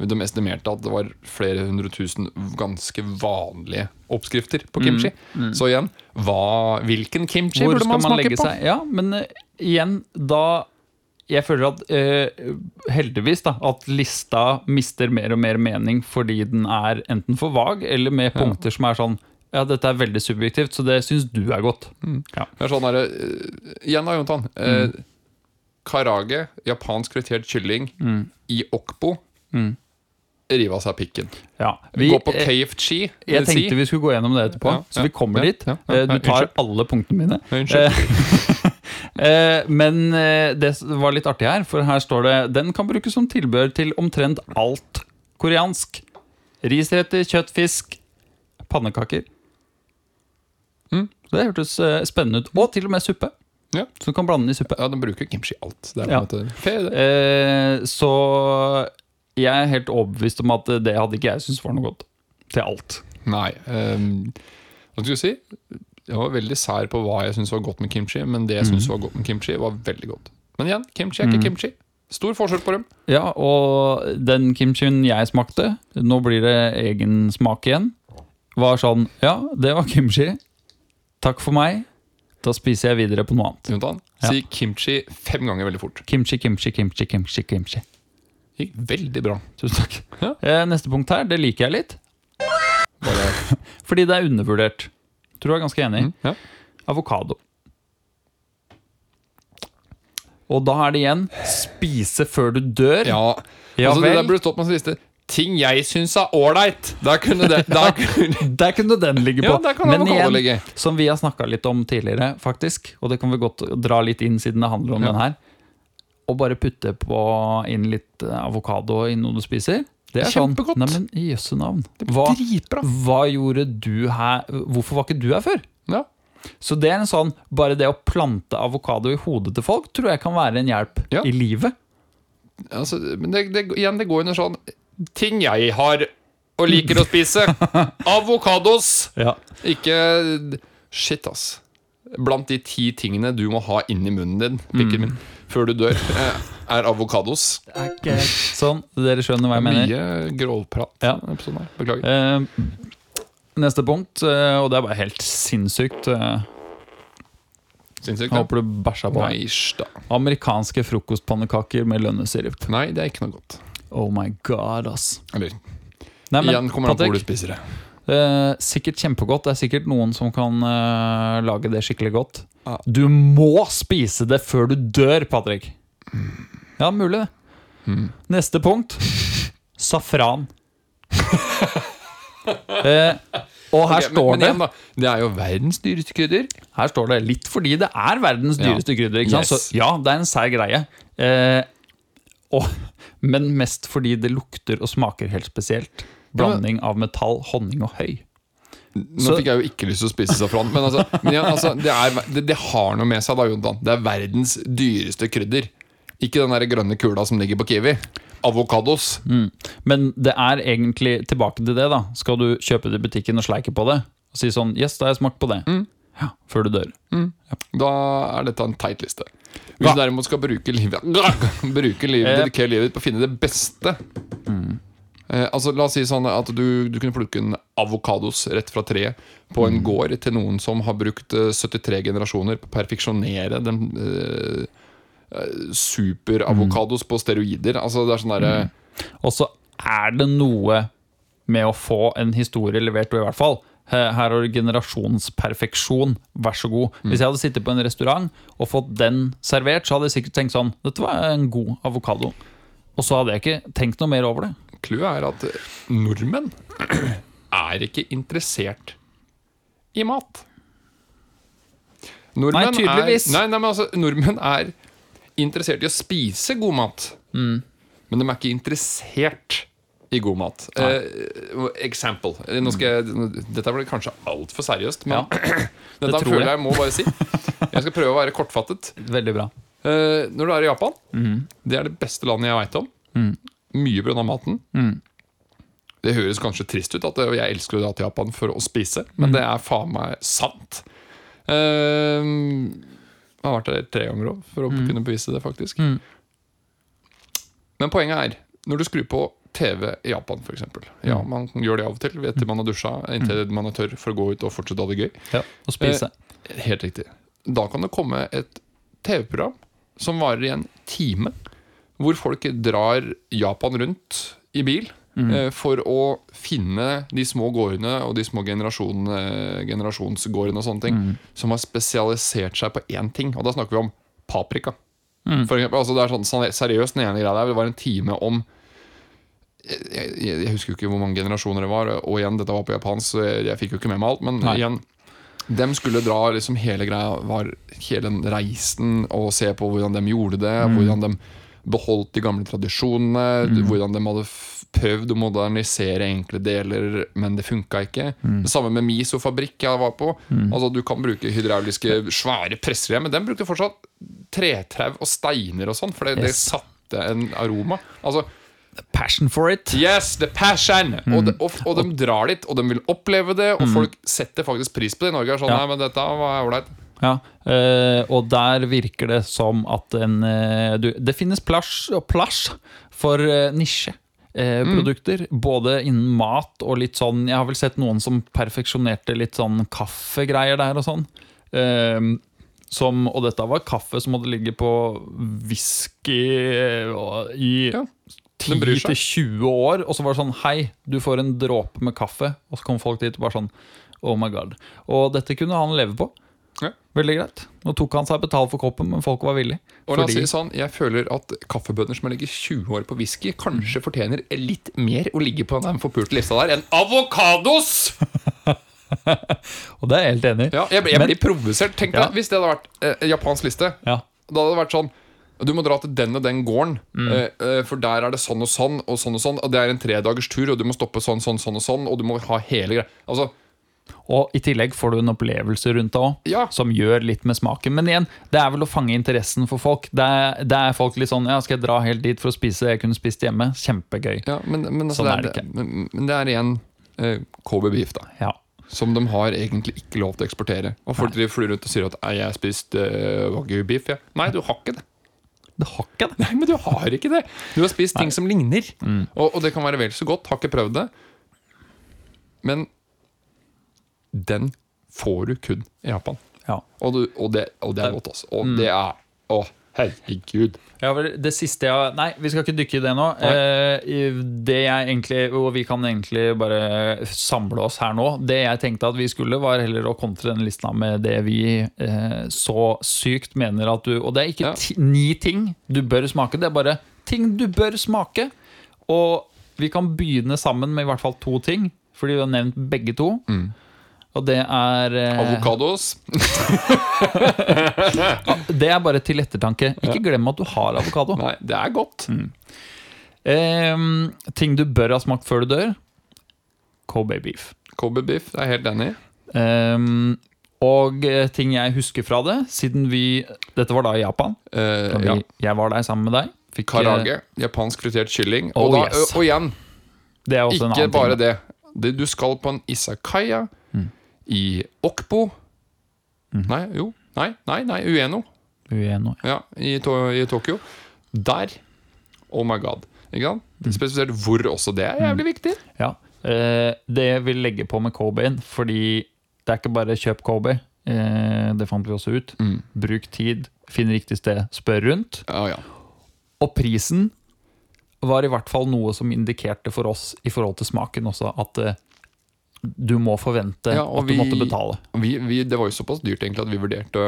De estimerte at det var flere hundre tusen ganske vanlige oppskrifter på kimchi. Så igjen, hva, hvilken kimchi Mm, Hvor burde man man smake på? seg? Ja, men uh, igjen, da Jeg føler at eh, heldigvis da at lista mister mer og mer mening fordi den er enten for vag, eller med punkter som er sånn Ja, dette er veldig subjektivt, så det syns du er godt. Ja. Det er sånn der, eh, igjen da, Jontan. Eh, karage, japansk fritert kylling, i okbo. Mm. Rive av seg pikken. Ja. Gå på KFG KFC. jeg tenkte vi skulle gå gjennom det etterpå, Ja, så ja, vi kommer ja, dit. ja, ja, Eh, ja, Du tar unnskyld. alle punktene mine. Unnskyld. Eh, Men eh, det var litt artig her, for her står det Den kan brukes som tilbehør til omtrent alt koreansk. Risretter, kjøttfisk, pannekaker. Mm. Det hørtes eh, spennende ut. Og til og med suppe. Ja. Så du kan blande den i suppe. Ja, den bruker kimchi i alt. Ja. Eh, Så jeg er helt overbevist om at det hadde ikke jeg syntes var noe godt. Til alt. Nei. Um, hva skal du si? Jeg var veldig sær på hva jeg syntes var godt med kimchi, men det jeg syntes var godt med kimchi, var veldig godt. Men igjen, kimchi er ikke Mm. kimchi. Stor forskjell på dem. Ja, og den kimchien jeg smakte, nå blir det egen smak igjen, var sånn Ja, det var kimchi. Takk for meg. Da spiser jeg videre på noe annet. Jontan, Ja. si kimchi fem ganger veldig fort. Kimchi, kimchi, kimchi, kimchi. kimchi Gikk veldig bra. Tusen takk. Ja. Eh, Neste punkt her, det liker jeg litt. Bare, Fordi det er undervurdert. Tror du er ganske enig. Mm, ja. Avokado. Og da er det igjen spise før du dør. ja. Ja altså, det vel. der burde stått på en liste. Ting jeg syns er ålreit. Der der Der kunne den ligge på. Ja, der kan Men igjen, ligge. som vi har snakka litt om tidligere, faktisk, og det kan vi godt dra litt inn siden det handler om Ja. den her, og bare putte på inn litt avokado i noe du spiser, det er Kjempegodt. sånn Nei, men i jøsse navn. Hva, dritbra. hva gjorde du her Hvorfor var ikke du her før? Ja. Så det er en sånn Bare det å plante avokado i hodet til folk tror jeg kan være en hjelp Ja. i livet. Altså, men det, det, igjen, det går under sånn Ting jeg har og liker å spise. Avokados! Ja. Ikke Shit, ass. Blant de ti tingene du må ha inni munnen din, pikken min, før du dør, er avokados. Sånn, dere skjønner hva jeg mener. Mye grålprat. Ja. Beklager. Eh, neste punkt, eh, og det er bare helt sinnssykt. eh, Sinnssykt. Ja. håper du bæsja på. Nei. Amerikanske frokostpannekaker med lønnesirup. Nei, det er ikke noe godt. Oh my god, ass. Eller, Nei, men, igjen kommer det an på hvor du spiser det. eh, sikkert kjempegodt. Det er sikkert noen som kan eh, lage det skikkelig godt. Ah. Du må spise det før du dør, Patrick. Ja, mulig det. Mm. Neste punkt safran. eh, og her okay, står men det igjen. Det er jo verdens dyreste krydder. Her står det litt fordi det er verdens Ja. dyreste krydder. Ikke sant? Yes. Så ja, det er en sær greie. Eh, og, men mest fordi det lukter og smaker helt spesielt. Blanding av metall, honning og høy. Nå Så- fikk jeg jo ikke lyst til å spise safran, men, altså, men ja, altså, det, er, det, det har noe med seg, da, Jontan. Det er verdens dyreste krydder. Ikke den der grønne kula som ligger på Kiwi. Avokados. Men det er egentlig tilbake til det. da Skal du kjøpe det i butikken og sleike på det, og si sånn Yes, da har jeg smakt på det. Ja, før du dør. Da er dette en teit liste. Hvis Hva? du derimot skal bruke livet Bruke livet, Eh. dedikere livet på å finne det beste eh, Altså La oss si sånn at du, du kunne plukke en avokados rett fra treet på en gård til noen som har brukt eh, 73 generasjoner på å perfeksjonere den eh, eh, superavokados på steroider. Altså Det er sånn derre Og så er det noe med å få en historie levert, og i hvert fall Her har du generasjonsperfeksjon, vær så god. Hvis jeg hadde sittet på en restaurant og fått den servert, så hadde jeg sikkert tenkt sånn Dette var en god avokado. Og så hadde jeg ikke tenkt noe mer over det. Clouet er at nordmenn er ikke interessert i mat. Nordmenn Nei, tydeligvis. Er, nei, nei, men altså, nordmenn er interessert i å spise god mat. Mm. Men de er ikke interessert i god mat. Eh, example. Nå skal jeg, dette ble kanskje altfor seriøst, men dette tror føler jeg. jeg må bare si. Jeg skal prøve å være kortfattet. Veldig bra. Eh, når du er i Japan, Mm. det er det beste landet jeg veit om. Mye pga. maten. Mm. Det høres kanskje trist ut at jeg elsker å dra til Japan for å spise, Mm. men det er faen meg sant. Eh, har vært der tre ganger òg, for å kunne bevise det, faktisk. Mm. Men poenget er, når du skrur på TV i Japan, f.eks. Ja, Mm. man gjør det av og til etter man har dusja, inntil man er tørr for å gå ut og fortsette å ha det gøy. Ja, og spise. Helt riktig. Da kan det komme et TV-program som varer i en time, hvor folk drar Japan rundt i bil eh, for å finne de små gårdene og de små generasjonsgårdene og sånne ting, som har spesialisert seg på én ting. Og da snakker vi om paprika. For eksempel, altså det er sånn seriøst den ene greia der. Det var en time om jeg, jeg, jeg husker jo ikke hvor mange generasjoner det var. Og igjen, dette var på japansk, så jeg, jeg fikk jo ikke med meg alt. Men Nei. igjen, dem skulle dra liksom hele greia var hele reisen og se på hvordan de gjorde det. Hvordan de beholdt de gamle tradisjonene. Hvordan de hadde prøvd å modernisere enkle deler, men det funka ikke. Det samme med Miso-fabrikk jeg var på. Altså Du kan bruke hydrauliske, svære presser, men den brukte fortsatt tretrau og steiner og sånn, for det, det satte en aroma. Altså Passion for it. Yes, the passion! Og, de, og, og de drar dit, og de vil oppleve det, og folk setter faktisk pris på det. I Norge er sånn, Ja. nei, men dette var ålreit. Ja, eh, og der virker det som at en eh, du, Det finnes plass, plass for eh, nisje. Eh, produkter, både innen mat og litt sånn Jeg har vel sett noen som perfeksjonerte litt sånn kaffegreier der og sånn. Eh, som, og dette var kaffe som hadde ligget på whisky eh, og i Ja, de bryr seg. 10-20 år, og så var det sånn Hei, du får en dråpe med kaffe. Og så kom folk dit og bare sånn Oh my god. Og dette kunne han leve på. Veldig greit. Nå tok han seg betalt for koppen, men folk var villige. Og la oss si sånn, Jeg føler at kaffebønder som har ligget 20 år på whisky, kanskje fortjener litt mer å ligge på den forpulte lista der enn avokados! Og det er jeg helt enig i. Ja, jeg, blir- jeg Men- blir provosert. Tenk Ja. hvis det hadde vært eh, japansk liste. Ja. Da hadde det vært sånn Du må dra til den og den gården, Mm. eh, eh, for der er det sånn og sånn, og sånn og sånn. Og det er en tredagers tur, og du må stoppe sånn, sånn, sånn og sånn, og du må ha hele greia. Altså, Og i tillegg får du en opplevelse rundt det òg, Ja. som gjør litt med smaken. Men igjen, det er vel å fange interessen for folk. Det er, det er folk litt sånn Ja, skal jeg dra helt dit for å spise det jeg kunne spist hjemme? Kjempegøy. ja, men, men, altså, Sånn er det, det er, men, men det er igjen eh, Kobe beef, da. Ja. Som de har egentlig ikke lov til å eksportere. Og folk driver flyr rundt og sier at 'jeg har spist eh, wagyu beef'. Ja. Nei, du har ikke det. Du har ikke det. Nei, men du har ikke det. Du har spist ting som ligner. Og, og det kan være vel så godt. Har ikke prøvd det. Men den får du kun i Japan. Ja. Og, du, og, det, og det er godt, altså. Og det er Å, herregud. Ja, det siste jeg Nei, vi skal ikke dykke i det nå. Eh, det jeg egentlig Og vi kan egentlig bare samle oss her nå. Det jeg tenkte at vi skulle, var heller å kontre den lista med det vi eh, så sykt mener at du Og det er ikke Ja. ni ting du bør smake, det er bare ting du bør smake. Og vi kan begynne sammen med i hvert fall to ting, fordi vi har nevnt begge to. Og det er eh, Avokados. Det er bare til ettertanke. Ikke glem at du har avokado. Nei, det er godt. Ehm, ting du bør ha smakt før du dør. Kobe beef. Kobe beef, det er helt enig i. Ehm, og eh, ting jeg husker fra det, siden vi Dette var da i Japan. Eh, vi, ja. Jeg var der sammen med deg. Fikk, eh, Karage. Japansk fritert kylling. Oh, og, da, yes. og igjen, Det er også en ikke bare det. det. Du skal på en isakaya i Okpo. Nei, jo. Nei, nei, nei, Ueno. Ueno. Ja, i, to i Tokyo. Der Oh my god. Ikke sant? Spesifisert hvor også det er jævlig viktig. Ja. Eh, det jeg vil legge på med Kobe-en, fordi det er ikke bare kjøp Kobe. Eh, det fant vi også ut. Bruk tid, finn riktig sted, spør rundt. Ja, ja. Og prisen var i hvert fall noe som indikerte for oss i forhold til smaken også, at eh, du må forvente Ja, at du vi- måtte betale. Vi, vi, det var jo såpass dyrt egentlig at vi vurderte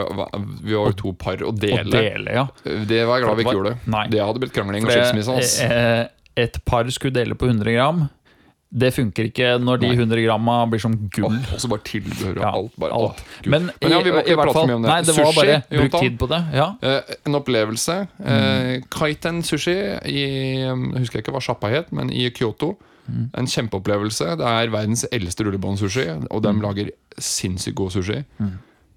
Vi var jo to par å dele. dele. dele, ja. Det var jeg glad vi ikke gjorde. Nei. Det hadde blitt krangling og skilsmisse. eh, Et par skulle dele på 100 gram. Det funker ikke når de 100 gramma blir som gull. Og så bare tilbehør og Ja, alt. Bare, alt. Å, men, Men, ja, vi må ikke prate mye om det. Nei, det var Sushi, bare bruk tid på det. Ja. Eh, en opplevelse. Eh, Kaiten sushi i Jeg ikke hva sjappa het, men i Kyoto. En kjempeopplevelse. Det er verdens eldste rullebåndsushi, og de lager sinnssykt god sushi.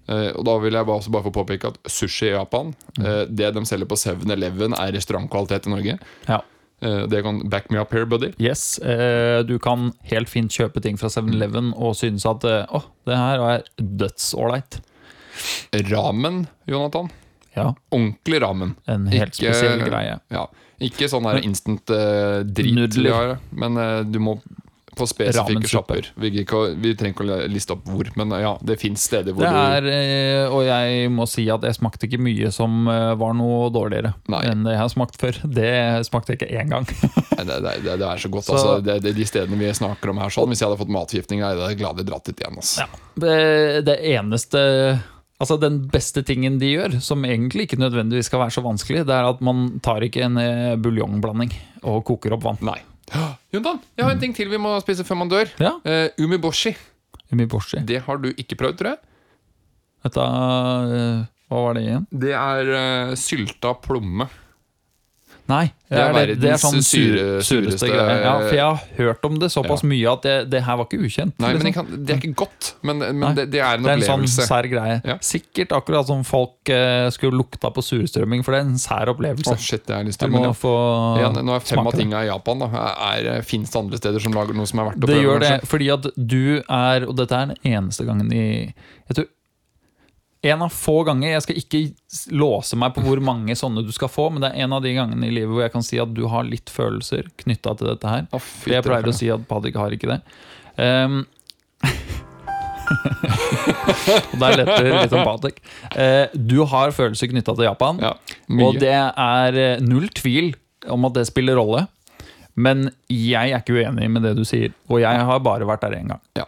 Eh, og da vil jeg bare, bare få påpeke at sushi i Japan eh, Det de selger på 7-Eleven, er restaurantkvalitet i Norge. Ja. Eh, det kan back me up here, buddy. Yes, eh, du kan helt fint kjøpe ting fra 7-Eleven og synes at å, det her er dødsålreit. Ramen, Jonathan. Ja, Ordentlig ramen. en helt Ikke- spesiell greie. Ja, Ikke sånn her instant uh, drit, har, men uh, du må på spesifikke shopper. sjapper. Vi, vi trenger ikke å liste opp hvor, men eh, ja, det fins steder hvor Det er, og jeg må si at jeg smakte ikke mye som var noe dårligere Nei. enn det jeg har smakt før. Det smakte jeg ikke én gang. Det, det, det, er så godt. Så- altså. det, det, de stedene vi snakker om her sånn Hvis jeg hadde fått matforgiftning, hadde jeg vi dratt dit igjen. Altså. Det, det eneste Altså Den beste tingen de gjør, som egentlig ikke nødvendigvis skal være så vanskelig, det er at man tar ikke en eh, buljongblanding og koker opp vann. Nei. Jontan, jeg har en ting til vi må spise før man dør. Ja, Uh, umiboshi. umiboshi. Det har du ikke prøvd, tror jeg. Dette uh, Hva var det igjen? Det er uh, sylta plomme. Nei, Det er det, er, det er sånn verdens sur, syre- sureste greie. Ja, for jeg har hørt om det såpass Ja. mye at det, det her var ikke ukjent. Nei, men det, liksom. kan, det er ikke godt, men, men det, det er en Det er en sånn sær greie. Ja. Sikkert akkurat som folk eh, skulle lukta på surstrømming, for det er en sær opplevelse. Å, shit, det er lyst til. Men ja. nå er fem av tingene tinga i Japan. da er, er, Fins det andre steder som lager noe som er verdt å Det gjør det, fordi at du er Og dette er den eneste gangen i Jeg tror En av få ganger Jeg skal ikke låse meg på hvor mange sånne du skal få, men det er en av de gangene i livet hvor jeg kan si at du har litt følelser knytta til dette her. Oh, For jeg pleier å si at Padik har ikke det. Um, og der letter litt om Padik. Eh, du har følelser knytta til Japan. ja. Og det er eh, null tvil om at det spiller rolle. Men jeg er ikke uenig med det du sier. Og jeg har bare vært der én gang. Ja.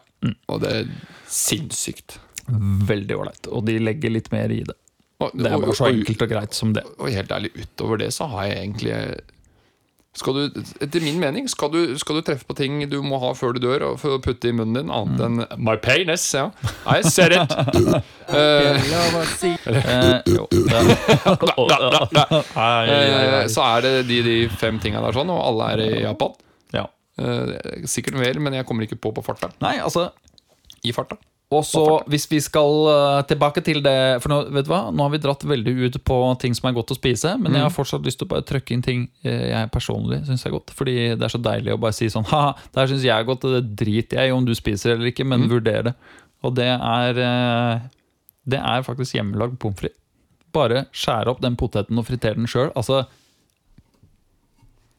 Og det er sinnssykt. Veldig ålreit. Og de legger litt mer i det. Og, Det er bare så og- enkelt og greit som det. Og helt ærlig, utover det så har jeg egentlig skal du, Etter min mening skal du, skal du treffe på ting du må ha før du dør, og for å putte i munnen din, annet enn My penis, ja. I said it. Eh, så er det de, de fem tinga der sånn, og alle er i Japan. Ja. Uh, sikkert mer, men jeg kommer ikke på på farta. Nei, altså I farta. Og så hvis vi skal eh, tilbake til det For nå, vet du hva? nå har vi dratt veldig ut på ting som er godt å spise, men jeg har fortsatt lyst til å bare trøkke inn ting eh, jeg personlig syns er godt. Fordi det er så deilig å bare si sånn Ha, det her syns jeg er godt, og det driter jeg i om du spiser eller ikke, men vurder det. Og det er eh, Det er faktisk hjemmelagd pommes frites. Bare skjære opp den poteten og fritere den sjøl. Altså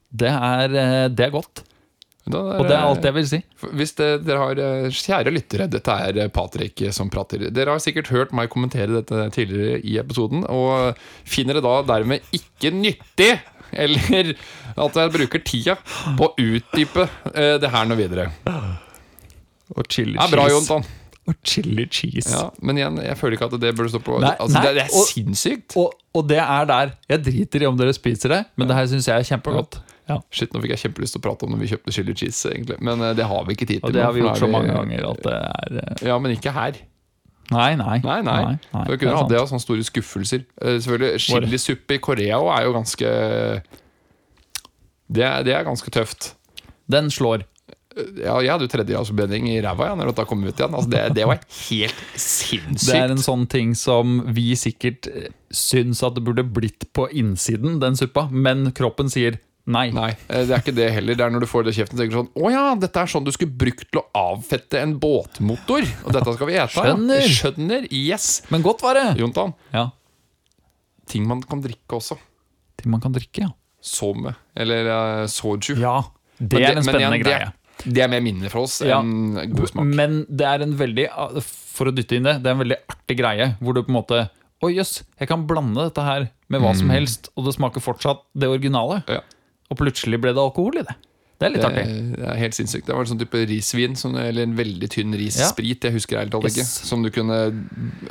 det er, det er godt. Da Og det er alt jeg vil si. Hvis det, dere har eh, Kjære lyttere, dette er eh, Patrick som prater. Dere har sikkert hørt meg kommentere dette tidligere i episoden, og finner det da dermed ikke nyttig eller at jeg bruker tida på å utdype eh, det her noe videre. Og chili Det er bra, Jontan. Og chili cheese. Ja, men igjen, jeg føler ikke at det burde stå på Nei, altså, nei, det, det er og- sinnssykt. Og, og det er der. Jeg driter i om dere spiser det, men det her syns jeg er kjempegodt. Ja. Shit, nå fikk jeg kjempelyst til å prate om når vi kjøpte chili cheese, egentlig. Men eh, det har vi ikke tid til. Og det har vi gjort så mange ganger at det er eh, Ja, men ikke her. Nei, nei. Nei, nei. nei, For det kunne hatt hadde av sånne store skuffelser. Eh, Selvfølgelig, Chilisuppe i Korea er jo ganske det er, det er ganske tøft. Den slår. Ja, jeg hadde jo tredjegradsforbedring i ræva ja, når dette kom ut igjen. Altså, det, det var helt sinnssykt. Det er en sånn ting som vi sikkert syns at det burde blitt på innsiden, den suppa, men kroppen sier nei. Nei, eh, det er ikke det heller. Det er når du får det i kjeften tenker du sånn Å ja, dette er sånn du skulle brukt til å avfette en båtmotor. Og dette skal vi ete. ja. Skjønner. Skjønner. Yes. Men godt var det! Jontan, Ja. ting man kan drikke også. Ting man kan drikke, ja. Some. Eller uh, soju. Ja, det det er en spennende igjen, greie. Det, det er mer minne for oss Ja. enn god smak. Men det er en veldig For å dytte inn det, det er en veldig artig greie. Hvor du på en måte Å jøss, jeg kan blande dette her med hva som helst, og det smaker fortsatt det originale. Mm. Ja. Og plutselig ble det alkohol i det. Det er litt Det, artig. det er helt sinnssykt. Det var en sånn type risvin, eller en veldig tynn rissprit. Jeg husker helt tatt ikke. Yes. Som du kunne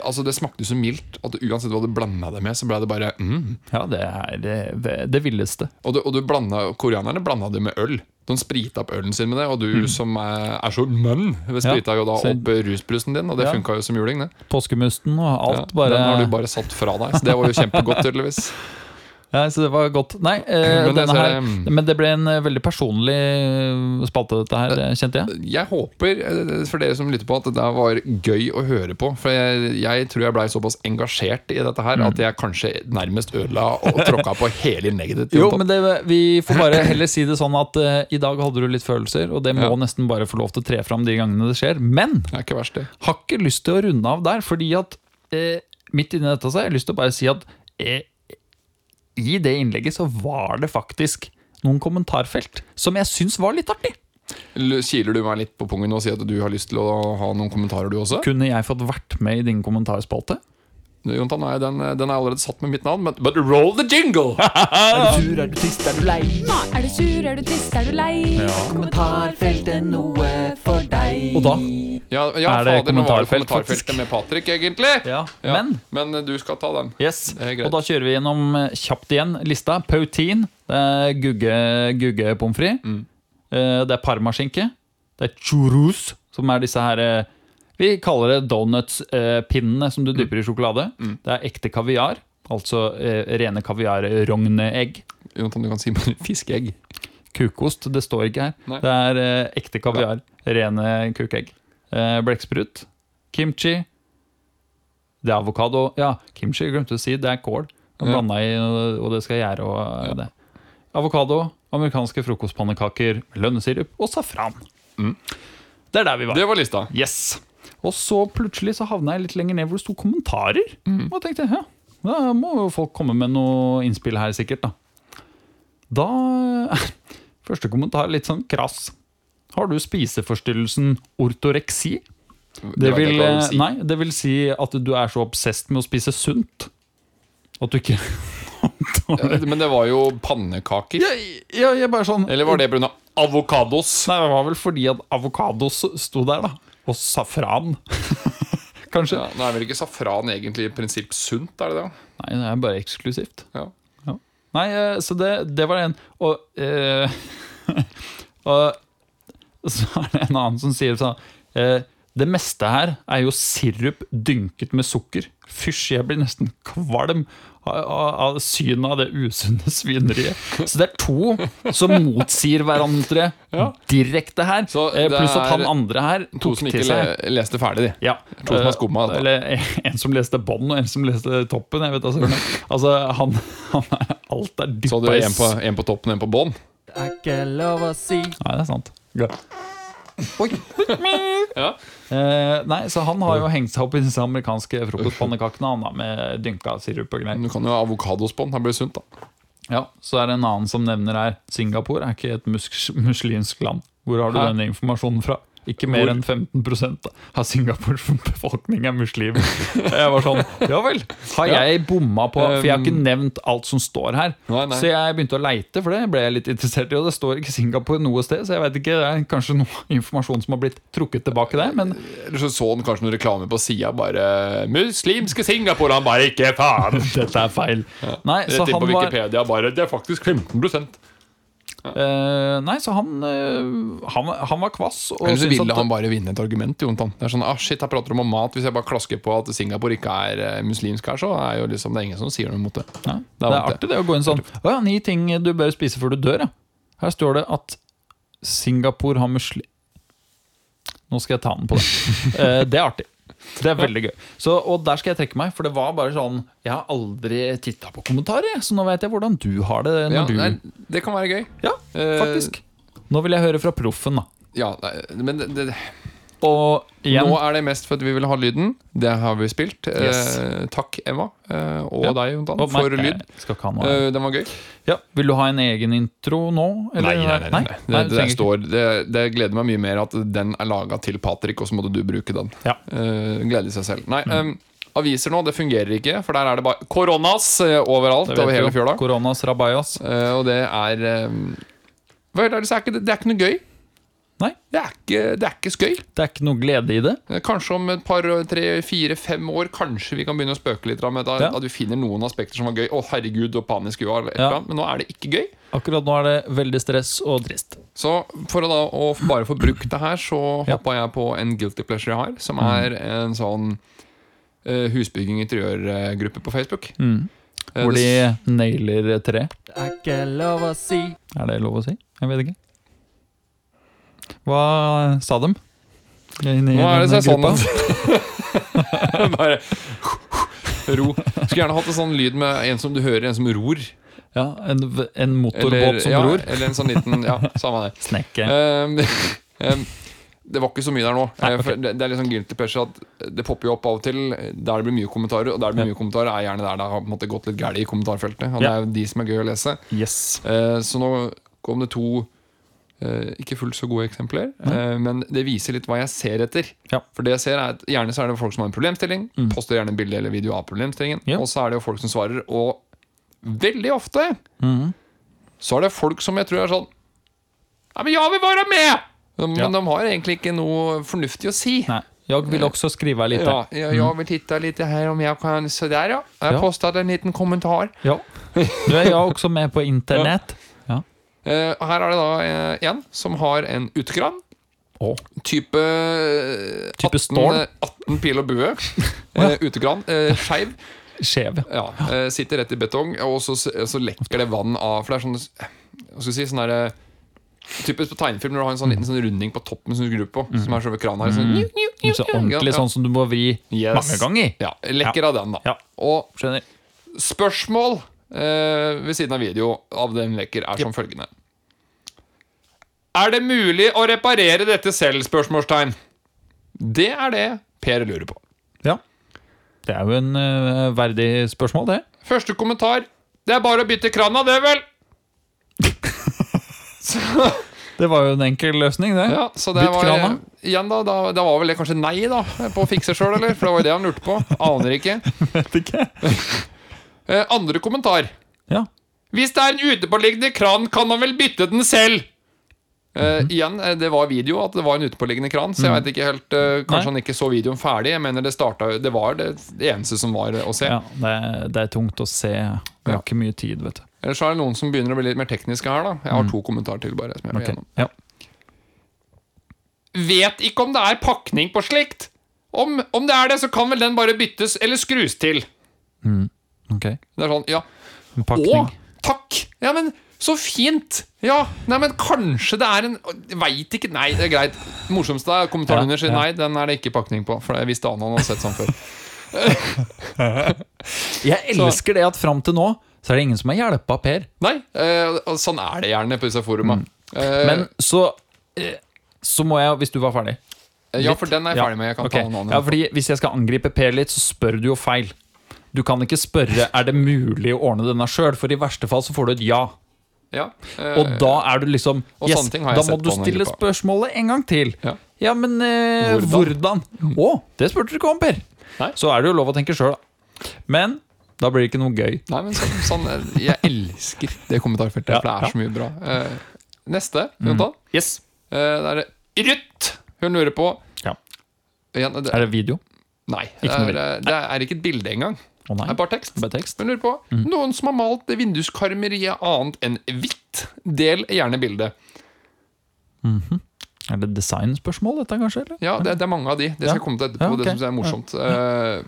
Altså, det smakte så mildt at uansett hva du blanda det med, så ble det bare mm. Ja, det er det, det villeste. Og, du, og du blanda, koreanerne blanda det med øl. De sprita opp ølen sin med det, og du som er, er så mønn sprita jo da opp rusbrusen din, og det Ja. funka jo som juling, det. Påskemusten og Ja, alt bare Den har du bare satt fra deg, så det var jo kjempegodt, tydeligvis. Ja, så det var godt. Nei, eh, Men denne her, men det ble en eh, veldig personlig eh, spalte, dette her, eh, kjente jeg. Jeg håper, eh, for dere som lytter på, at det der var gøy å høre på. For jeg, jeg tror jeg blei såpass engasjert i dette her at jeg kanskje nærmest ødela og tråkka på hele innlegget. Jo, men det, vi får bare heller si det sånn at uh, i dag hadde du litt følelser, og det må Ja. nesten bare få lov til å tre fram de gangene det skjer. Men Det ikke verst, det. har ikke lyst til å runde av der, fordi at uh, midt inni dette så har jeg lyst til å bare si at eh, i det innlegget så var det faktisk noen kommentarfelt som jeg syns var litt artig. Kiler du meg litt på pungen og sier at du har lyst til å ha noen kommentarer, du også? Kunne jeg fått vært med i din kommentarspalte? Jontan, nei, den, den er allerede satt med mitt navn, men but roll the jingle! Er du sur, er du trist, er du lei? Er du sur, er du trist, er du lei? Kommentarfeltet noe for deg. Og da Ja, ja Er det fader, kommentarfelt, var det kommentarfeltet med Patrick, egentlig. Ja, Ja, men men eh, du skal ta den. Yes, Det er greit. og da kjører vi gjennom eh, kjapt igjen lista. Poutine, det er gugge, gugge pommes frites. Mm. Eh, Det er parmaskinke. Det er churros, som er disse her eh, Vi kaller det donuts-pinnene som du Mm. dypper i sjokolade. Det er ekte kaviar, altså eh, rene kaviar-rogneegg. Jonathan, du kan si bare fiskeegg. Kukost, det står ikke her. Nei. Det er eh, ekte kaviar, rene kukegg. Eh, Blekksprut, kimchi, det er avokado. Ja, kimchi glemte å si, det er kål. Ja. Blanda i, og det skal gjære og eh, det. Avokado, amerikanske frokostpannekaker, lønnesirup og safran. Mm. Det er der vi var. Det var lista. Yes. Og så plutselig så havna jeg litt lenger ned hvor det sto kommentarer. Mm. Og tenkte ja, da må jo folk komme med noe innspill her, sikkert. Da Da Første kommentar litt sånn krass. Har du spiseforstyrrelsen ortoreksi? Det vil, det vil si. Nei, det vil si at du er så obsesst med å spise sunt at du ikke Ja, Men det var jo pannekaker. ja, jeg, jeg bare sånn Eller var det pga. avokados? Nei, det var vel fordi at avokados sto der, da. Og safran. Kanskje? Ja, nå er vel ikke safran egentlig i prinsipp sunt, er det det? Nei, det er bare eksklusivt. Ja. Nei, eh, så det, det var en. Og, eh, og så er det en annen som sier sånn eh, Det meste her er jo sirup dynket med sukker. Fysj, jeg blir nesten kvalm av, synet av det usunne svineriet. Så det er to som motsier hverandre Ja. direkte her. Så Eh, det Pluss at han andre her To tok som ikke leste ferdig, de. ja. To som har eh, skumma. Eller en som leste bånd, og en som leste toppen. Jeg vet altså, altså han, han er, Alt er Så du er en på, en på toppen og en på bånd? Det er ikke lov å si. Nei, det er sant. Ja. Eh, nei, så han har jo hengt seg opp i disse amerikanske frokostpannekakene han da, med dynka sirup og greier. Du kan jo ha avokadospann. Det blir sunt, da. Ja, Så er det en annen som nevner her Singapore er ikke et mus muslimsk land. Hvor har du Hæ? denne informasjonen fra? Ikke mer enn 15% av Singapores befolkning er muslimer. Jeg var sånn, ja vel. Har jeg bomma på For jeg har ikke Um, nevnt alt som står her. Nei, nei. Så jeg begynte å leite, for det ble jeg litt interessert i. Og det står ikke Singapore noe sted, så jeg vet ikke, det er kanskje noe informasjon som har blitt trukket tilbake der. Men Eller så så han kanskje noen reklame på sida bare 'Muslimske Singapore'. Han bare 'ikke faen'. dette er feil. Nei, så Rett inn på var Wikipedia bare 'Det er faktisk 15 Eh, nei, så han, uh, han, han var kvass. Eller så ville han bare vinne et argument. Jonathan. Det er sånn, ah shit, jeg prater om mat Hvis jeg bare klasker på at Singapore ikke er eh, muslimsk her, så er jo liksom det er ingen som sier noe mot det. ja, Det det er er artig det å gå inn sånn Å ja, ni ting du bør spise før du dør, ja. Her står det at Singapore har muslim... Nå skal jeg ta den på det. uh, det er artig. Det er veldig gøy. Så, og der skal jeg trekke meg, for det var bare sånn Jeg har aldri titta på kommentarer, så nå vet jeg hvordan du har det. Ja, du... nei, det kan være gøy. ja faktisk. faktisk. Nå vil jeg høre fra proffen, da. Ja, nei, men det, det, Og igjen Nå er det mest for at vi vil ha lyden. Det har vi spilt. Yes. Eh, takk, Emma. Eh, og Ja. deg, Jontan, og for lyd. Eh, den var gøy. Ja, Vil du ha en egen intro nå? eller? nei, Nei, det, du det, trenger ikke. står, det, det gleder meg mye mer at den er laga til Patrick, og så måtte du bruke den. Ja. Eh, gleder seg selv. Nei, eh, aviser nå, det fungerer ikke, for der er det bare koronas eh, overalt. Det Over hele fjøla. Koronas rabayas. Eh, og det er eh, Hva er det, er ikke, det det er ikke noe gøy. Nei, Det er ikke, det er ikke skøy. det er ikke noe glede i det. Eh, Kanskje om et par, tre, fire, fem år Kanskje vi kan begynne å spøke litt med at, Ja. at vi finner noen aspekter som var gøy. Å, herregud, og panisk Ja. Men nå er det ikke gøy. Akkurat nå er det veldig stress og trist. Så for å da å bare få brukt det her, så Ja. hoppa jeg på en guilty pleasure jeg har, som er en sånn uh, husbygging interiørgruppe på Facebook. Mm. Eh, Hvor det- de nailer tre. Det er ikke lov å si. Er det lov å si? Jeg vet ikke. Hva sa de? Inni Nå er det seg sånn at Bare ro. Skulle gjerne hatt en sånn lyd med en som du hører, en som ror. Ja, en, en motorbåt Eller, som ja, ror. eller en sånn liten Ja, samme det. Snekke. Um, um, det var ikke så mye der nå. Nei, okay. det, det er litt sånn guilty pleasure at det popper jo opp av og til der det blir mye kommentarer. Og der det blir Ja. mye kommentarer er gjerne der det har på en måte gått litt galt i kommentarfeltet. Og det er jo de som er gøy å lese. Yes. Uh, så nå kom det to eh, ikke fullt så gode eksempler, mm. men det viser litt hva jeg ser etter. Ja. For det jeg ser er at Gjerne så er det folk som har en problemstilling, Mm. poster gjerne bilde eller video av problemstillingen. Ja. Og så er det jo folk som svarer, og veldig ofte mm. så er det folk som jeg tror er sånn Ja, men jeg vil være med! Men Ja. de har egentlig ikke noe fornuftig å si. Nei, jeg vil også skrive litt. Ja, ja, jeg vil titte litt her om jeg kan Så der, ja. Jeg Ja. postet en liten kommentar. Ja. Du er jeg også med på internett. Ja. Eh, her er det da eh, en som har en utekran. Oh. Type, eh, Type 18, eh, 18 pil og bue. Eh, utekran. Skeiv. Skjev. Ja, eh, sitter rett i betong, og så, så lekker det vann av. For det er sånn Hva skal si, sånn derre Typisk på tegnefilm når du har en sånn liten sånn runding på toppen som du skrur på. Som er ved krana. Sånn, nju, Så ordentlig Ja, sånn som du må vri Yes. mange ganger. Ja, lekker av den, da. Ja. Og Skjønner. spørsmål eh, ved siden av video av den lekker er som følgende. Er det mulig å reparere dette selv? spørsmålstegn Det er det Per lurer på. Ja. Det er jo en uh, verdig spørsmål, det. Første kommentar. Det er bare å bytte krana, det, vel? Det var jo en enkel løsning, det. Ja, så det Bytt var krana. Igjen da, da, da var vel det kanskje nei da på å fikse sjøl, eller? For det var jo det han lurte på. Aner ikke. Vet ikke. Eh, andre kommentar. Ja. Hvis det er en utepåliggende kran, kan man vel bytte den selv? Eh, igjen, eh, det var video, at det var en utpåliggende kran, så jeg vet ikke helt uh, Kanskje Nei. han ikke så videoen ferdig. Jeg mener Det starta Det var det eneste som var å se. Ja, det, er- det er tungt å se. Vi har ikke mye tid, vet du. Ellers er det noen som begynner å bli litt mer tekniske her. da Jeg har to kommentarer til. bare som jeg vil okay. gjennom Ja. Vet ikke om det er pakning på slikt. Om, om det er det, så kan vel den bare byttes eller skrus til. Ok. Det er sånn, ja Pakning. Å, takk! Ja, men så fint! Ja, nei, men kanskje det er en Veit ikke. Nei, det er greit. Morsomste er kommentaren under sier nei, den er det ikke pakning på. For jeg visste han hadde sett sånn før. Jeg elsker det at fram til nå så er det ingen som har hjelpa Per. Nei, eh, sånn er det gjerne på disse foruma. Eh, Men så eh, Så må jeg, hvis du var ferdig ja, for den er jeg ferdig med. Jeg kan ok. ta den annen. Ja, fordi Hvis jeg skal angripe Per litt, så spør du jo feil. Du kan ikke spørre er det mulig å ordne denne sjøl, for i verste fall så får du et ja. Ja, eh, Og da er du liksom yes, Da må du stille spørsmålet en gang til. Ja. men eh, hvordan? Å, det spurte du ikke om, Per. Nei. Så er det jo lov å tenke sjøl, da. Men da blir det ikke noe gøy. Nei, men sånn, sånn eh, Jeg elsker det kommentarfeltet, Ja, for det er ja. så mye bra. Uh, neste, Jonathan. Yes. Uh, da er det Ruth! Hun lurer på Ja. Det, Er det video? Nei, det er, eh, det er ikke et bilde engang. Å nei. Det er bare tekst. Bare tekst. Hun lurer på Noen som har malt vinduskarmeriet annet enn hvitt. Del gjerne bildet. Er det designspørsmål, dette, kanskje? Eller? Ja, det, det er mange av de. Det skal Ja. jeg komme til etterpå. Ja, okay. Det synes jeg er morsomt. Ja.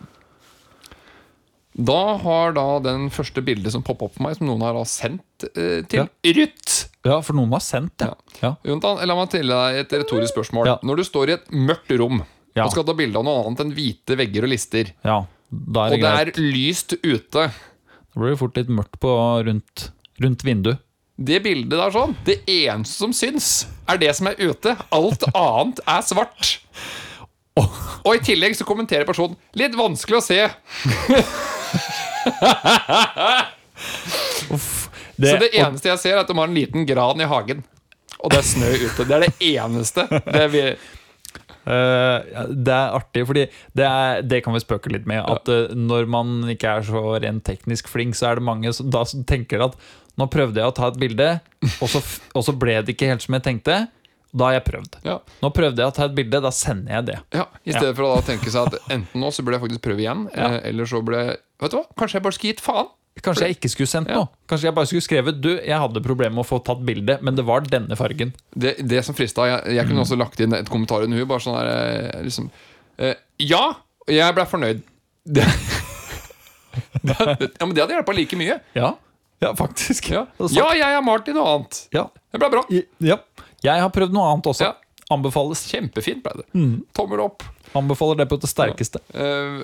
Da har da den første bildet som poppa opp for meg, som noen har da sendt eh, til Ruth Ja, for noen har sendt det. Ja. Jonathan, la meg stille deg et retorisk spørsmål. Ja. Når du står i et mørkt rom Ja. og skal ta bilde av noe annet enn hvite vegger og lister, ja. Da er og det det er lyst ute Da blir det fort litt mørkt på rundt, rundt vinduet. Det bildet der sånn, det eneste som syns, er det som er ute. Alt annet er svart. Og i tillegg så kommenterer personen Litt vanskelig å se. Så det eneste jeg ser, er at de har en liten gran i hagen. Og det er snø ute. Det er det eneste. Det vi, ja, det er artig, fordi det, er, det kan vi spøke litt med. At ja. når man ikke er så rent teknisk flink, så er det mange som, da, tenker at nå prøvde jeg å ta et bilde, og så, og så ble det ikke helt som jeg tenkte. Da har jeg prøvd. ja, Nå prøvde jeg å ta et bilde, da sender jeg det. ja, I stedet for å tenke seg at enten nå så burde jeg faktisk prøve igjen, Ja. eh, eller så burde jeg Vet du hva, kanskje jeg bare skal gi et faen. Kanskje jeg ikke skulle sendt Ja. noe. Kanskje jeg bare skulle skrevet Du, jeg hadde problemer med å få tatt bilde, men det var denne fargen. Det, det som frista Jeg, jeg kunne også lagt inn et kommentar under huet. Bare sånn der eh, liksom, eh, Ja! Jeg ble fornøyd. Det, det, ja, men det hadde hjulpet like mye. Ja, ja faktisk. Ja. Ja, jeg er Martin noe annet. Ja. Det ble bra. ja. Jeg har prøvd noe annet også. Ja. Anbefales. Kjempefint ble det. Mm. Tommel opp. Anbefaler det på det sterkeste. Eh,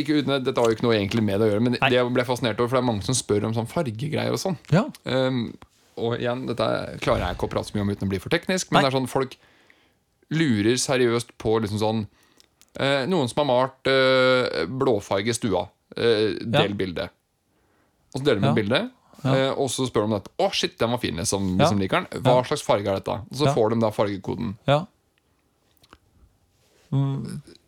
ikke uten, dette har jo ikke noe egentlig med det å gjøre, men Nei. det jeg ble fascinert over, for det er mange som spør om sånn fargegreier og sånn. Ja. Um, og igjen, dette klarer jeg ikke å prate så mye om uten å bli for teknisk, men Nei. det er sånn folk lurer seriøst på liksom sånn uh, Noen som har malt uh, blåfarge i stua. Del Ja. bildet. Og så deler de Ja. et bilde, Ja. eh, og så spør de om dette. Å, shit, den var fin, liksom, Ja. liksom liker den. Hva slags farge er dette? Og så Ja. får de da fargekoden. Ja.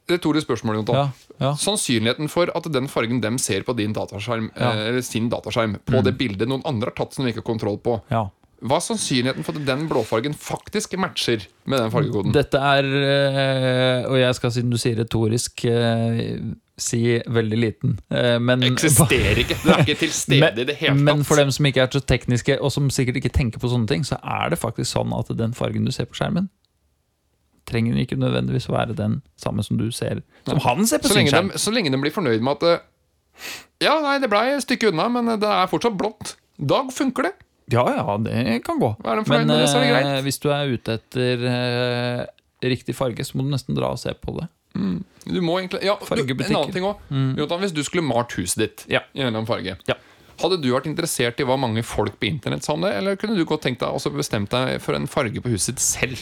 Retorisk spørsmål, Jonathan. Ja. ja. Sannsynligheten for at den fargen dem ser på din dataskjerm, eh, eller sin dataskjerm, på det bildet noen andre har tatt som de ikke har kontroll på, ja. Hva er sannsynligheten for at den blåfargen faktisk matcher med den fargekoden? Dette er eh, Og jeg skal, siden du sier retorisk, eh, si veldig liten. Eh, Men, eksisterer ikke. Det er ikke til stede men, i det hele tatt. men for dem som ikke er så tekniske, og som sikkert ikke tenker på sånne ting, så er det faktisk sånn at den fargen du ser på skjermen, trenger ikke nødvendigvis være den samme som du ser Som han ser på så, sin skjerm. de, så lenge de blir fornøyd med at Ja, nei, det blei et stykke unna, men det er fortsatt blått. Da funker det. Ja, ja, det kan gå. Er de Men med det, så er det eh, hvis du er ute etter eh, riktig farge, så må du nesten dra og se på det. Du må egentlig ja, du, En Fargebutikker. annen ting òg. Hvis du skulle malt huset ditt Ja. i en eller annen farge, Ja. hadde du vært interessert i hva mange folk på internett sa om det, eller kunne du godt tenkt deg også bestemt deg for en farge på huset ditt selv?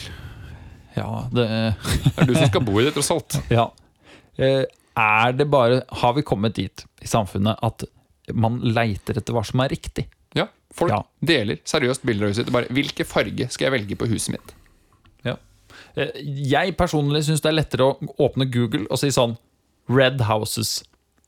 Ja, det Det er du som skal bo i det, tross alt. Ja. Eh, Er det bare Har vi kommet dit i samfunnet at man leiter etter hva som er riktig? Ja, Folk Ja. deler seriøst bilder av huset sitt. Bare, 'hvilke farge skal jeg velge på huset mitt? Ja. Eh, Jeg personlig syns det er lettere å åpne Google og si sånn Red houses.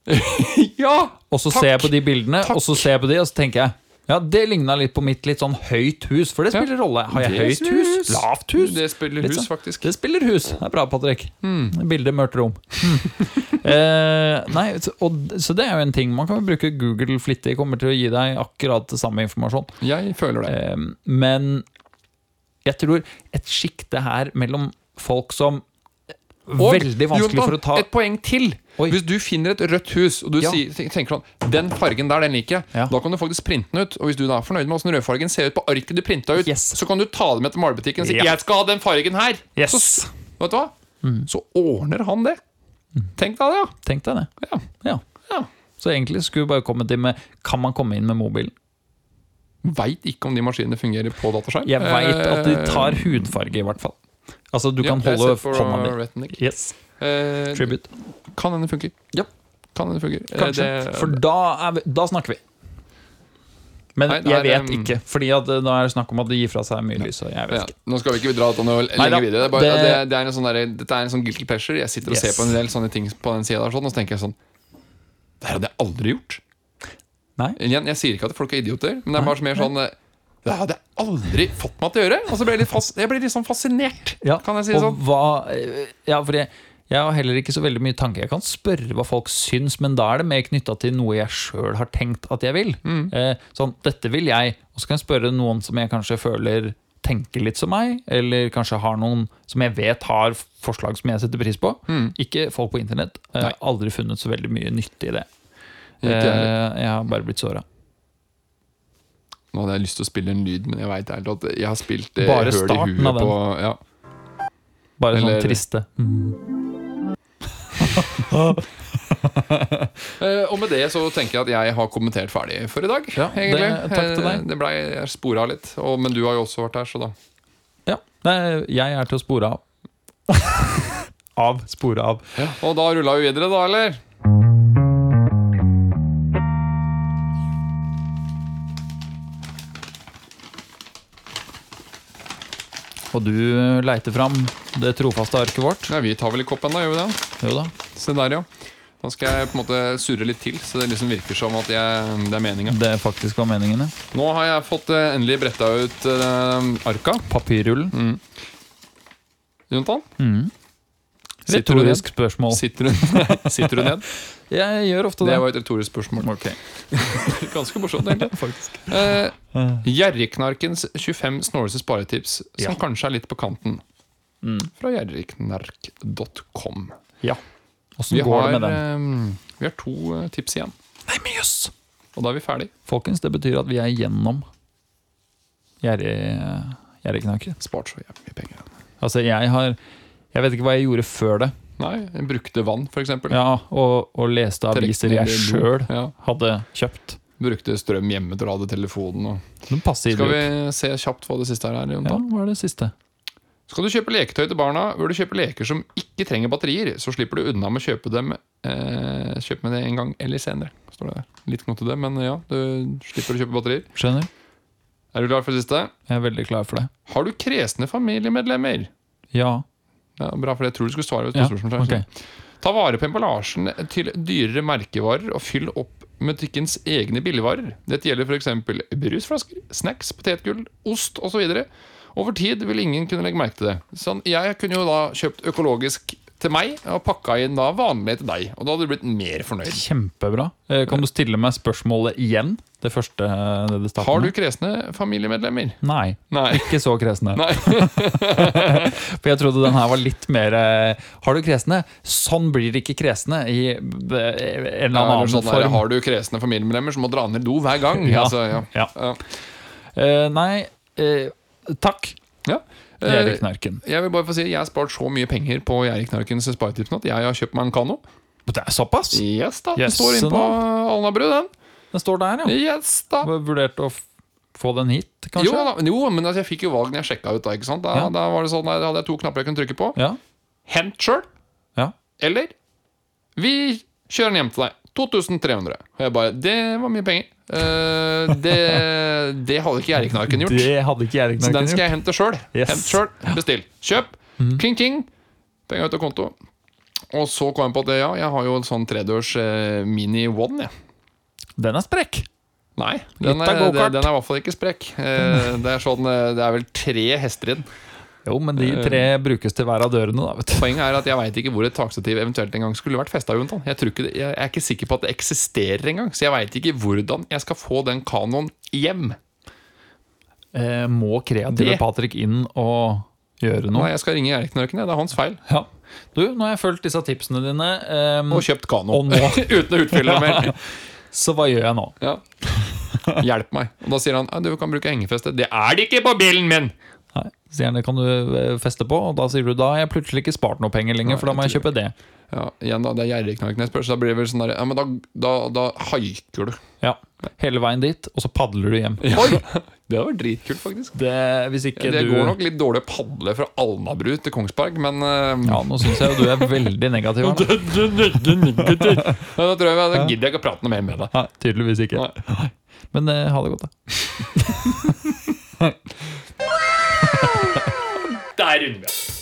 Ja! Og så Takk. ser jeg på de bildene, Takk. og så ser jeg på de, og så tenker jeg Ja, Det ligna litt på mitt litt sånn høyt hus, for det Ja. spiller rolle. Har jeg Det høyt hus? hus. Lavt hus? Det spiller hus, sånn. faktisk. Det spiller hus. Det er bra, Patrick. Mm. Bilde mørkt rom. Mm. eh, nei, så, og, så det er jo en ting. Man kan jo bruke Google flittig. Kommer til å gi deg akkurat samme informasjon. Jeg føler det. Eh, men jeg tror et sjikte her mellom folk som Og, Veldig vanskelig Jonathan, for å ta Et poeng til. Oi. Hvis du finner et rødt hus, og du Ja. sier, tenker sånn Den fargen der, den liker jeg. Ja. Da kan du faktisk printe den ut. Og hvis du da er fornøyd med åssen rødfargen ser ut på arket du printa ut, Yes. så kan du ta det med til malebutikken og si Ja. 'Jeg skal ha den fargen her'. Yes. Så, vet du hva? Så ordner han det. Tenk deg det, ja. Tenk deg det. ja. Ja. ja. Så egentlig skulle vi bare komme til med Kan man komme inn med mobilen? Veit ikke om de maskinene fungerer på dataskjerm. Jeg veit at de tar Eh, hudfarge, i hvert fall. Altså, du ja, kan holde hånda mi. Yes. Eh, Tribute. kan hende funker. Ja. Kan hende funker. Eh, Kanskje. det- For da, vi, da snakker vi. Men Nei, nei, jeg vet um, ikke, Fordi at nå er det snakk om at det gir fra seg mye lys. Ja, nå skal vi ikke dra å lenger videre. Det er bare, det- det, er en sånn der, dette er en sånn guilty pleasure. Jeg sitter og Yes. ser på en del sånne ting på den sida der, sånn, og så tenker jeg sånn Det hadde jeg aldri gjort. Nei? Jeg, Jeg sier ikke at folk er idioter, men det er bare mer sånn eh, Det hadde jeg aldri fått meg til å gjøre. Og så ble jeg litt, fas, jeg ble litt sånn fascinert. Kan jeg si det sånn? hva eh, Ja, for jeg, jeg har heller ikke så veldig mye tanke. Jeg kan spørre hva folk syns, men da er det mer knytta til noe jeg sjøl har tenkt at jeg vil. Mm. Eh, sånn, dette vil jeg, og så kan jeg spørre noen som jeg kanskje føler tenker litt som meg, eller kanskje har noen som jeg vet har forslag som jeg setter pris på. Mm. Ikke folk på internett. Eh, aldri funnet så veldig mye nytte i det. Eh, jeg har bare blitt såra. Nå hadde jeg lyst til å spille en lyd, men jeg veit ærlig at jeg har spilt det Bare høl i starten huet av den. på ja. Bare Eller- sånn triste. Eh, og med det så tenker jeg at jeg har kommentert ferdig for i dag. Ja, egentlig. det- takk til deg. Eh, Det ble jeg spora litt. Og, men du har jo også vært her, så da Ja. Nei, jeg er til å spore av. av. Spore av. Og da rulla vi videre, da, eller? Og du leiter fram det trofaste arket vårt. Ja, Vi tar vel i koppen, da, gjør vi det? Jo da. Se der, ja. Da skal jeg på en måte surre litt til, så det liksom virker som at jeg, det er meninga. Det faktisk var meningen, ja. Nå har jeg fått eh, endelig bretta ut eh, arka. Papirrullen. Mm. Jontan, du Retorisk spørsmål. sitter du, sitter du ned? Jeg gjør ofte Det det. var et retorisk spørsmål. Ok. Ganske morsomt, egentlig. Faktisk. Eh, Gjerrigknarkens 25 snåleste sparetips, som Ja. kanskje er litt på kanten. Mm. Fra gjerrigknark.com. Ja. Åssen går har, det med den? eh, vi har to eh, tips igjen, Nei, men jøss! og da er vi ferdig. Folkens, det betyr at vi er gjennom gjerrig- gjerrigknaker. Spart så jævlig mye penger. Altså, jeg har Jeg vet ikke hva jeg gjorde før det. Nei, jeg brukte vann, for eksempel. Ja, og, og leste aviser jeg sjøl Ja. hadde kjøpt. Brukte strøm hjemme til å lade telefonen. Og. Skal vi se kjapt hva det siste her er? Ja, hva er det siste? Skal du kjøpe leketøy til barna, bør du kjøpe leker som ikke trenger batterier. Så slipper du unna med å kjøpe dem eh, Kjøp med det en gang eller senere. Står det der. Litt knotete, men ja, du slipper å kjøpe batterier. Skjønner? Er du klar for det siste? Jeg er veldig klar for det. Har du kresne familiemedlemmer? Ja. Ja, Bra, for jeg tror du skulle svare på ja. spørsmålet. ok. Ta vare på emballasjen til dyrere merkevarer og fyll opp butikkens egne billigvarer. Dette gjelder f.eks. brusflasker, snacks, potetgull, ost osv. Over tid vil ingen kunne legge merke til det. Sånn, jeg kunne jo da kjøpt økologisk til meg og pakka inn da vanlig til deg. Og da hadde du blitt mer fornøyd. Kjempebra. Eh, Kan du stille meg spørsmålet igjen? Det første eh, det Har du kresne familiemedlemmer? Nei. Nei. Ikke så kresne. For jeg trodde den her var litt mer eh, Har du kresne? Sånn blir det ikke kresne i en eller Ja, annen eller sånn der, form. har du kresne familiemedlemmer som må dra ned do hver gang? Ja. Altså, ja. Ja. Ja. Eh, nei, uh, takk. Ja. Eh, Erik Knarken. Jeg vil bare få si Jeg har spart så mye penger på Gjerrigknarkens sparetips nå at jeg har kjøpt meg en kano. Det er såpass? Yes da, Den Yes, står inne på Alnabru, den. Den står der, ja. Yes da. Har Vurdert å få den hit, kanskje? Jo, da, jo, men altså, jeg fikk jo valg når jeg sjekka ut. Da, ikke sant? Da, Ja. da var det sånn, da hadde jeg to knapper jeg kunne trykke på. Ja. Hent sjøl, ja. eller vi kjører den hjem til deg. 2300. Og jeg bare Det var mye penger. Uh, det, det hadde ikke Gjerriknarken gjort. Det hadde ikke gjort Så den skal jeg hente sjøl. Yes. Hent sjøl, bestill. Kjøp. Kling, kling. Penger ut av konto. Og så kom jeg på at ja, jeg har jo en sånn tredørs uh, Mini One. jeg. Den er sprekk. Nei, den er, den er i hvert fall ikke sprekk. Uh, Det er sånn eh, Det er vel tre hester i den. Jo, men de tre brukes til hver av dørene, da, vet du. Poenget er at jeg veit ikke hvor et takstativ eventuelt en gang skulle vært festa. Jeg, ikke jeg er ikke sikker på at det eksisterer engang, så jeg veit ikke hvordan jeg skal få den kanoen hjem. Eh, må kreative Det- Patrick inn og gjøre noe? Nei, jeg skal ringe Erik Nørken, det er hans feil. Ja. Du, nå har jeg fulgt disse tipsene dine, Um, Og kjøpt kano. Og Uten å utfylle mer. så hva gjør jeg nå? Ja. Hjelp meg. Og da sier han du kan bruke hengefeste. Det er det ikke på bilen min! Nei, så gjerne kan du eh, feste på, og da sier du da har jeg plutselig ikke spart noe penger lenger, Nei, for da må jeg jeg kjøpe det. Ja, igjen da, Det er gjerrigknarken jeg spør, så da blir det vel sånn der Ja, men da, da, da haiker du. Ja, Hele veien dit, og så padler du hjem. Oi! Det hadde vært dritkult, faktisk. Det, ikke Det du går nok litt dårlig å padle fra Alnabru til Kongsberg, men uh... Ja, nå syns jeg jo du er veldig negativ. ja, da tror jeg Da gidder jeg ikke å prate noe mer med deg. Nei, tydeligvis ikke. Nei. Men uh, ha det godt, da. Der runder vi av.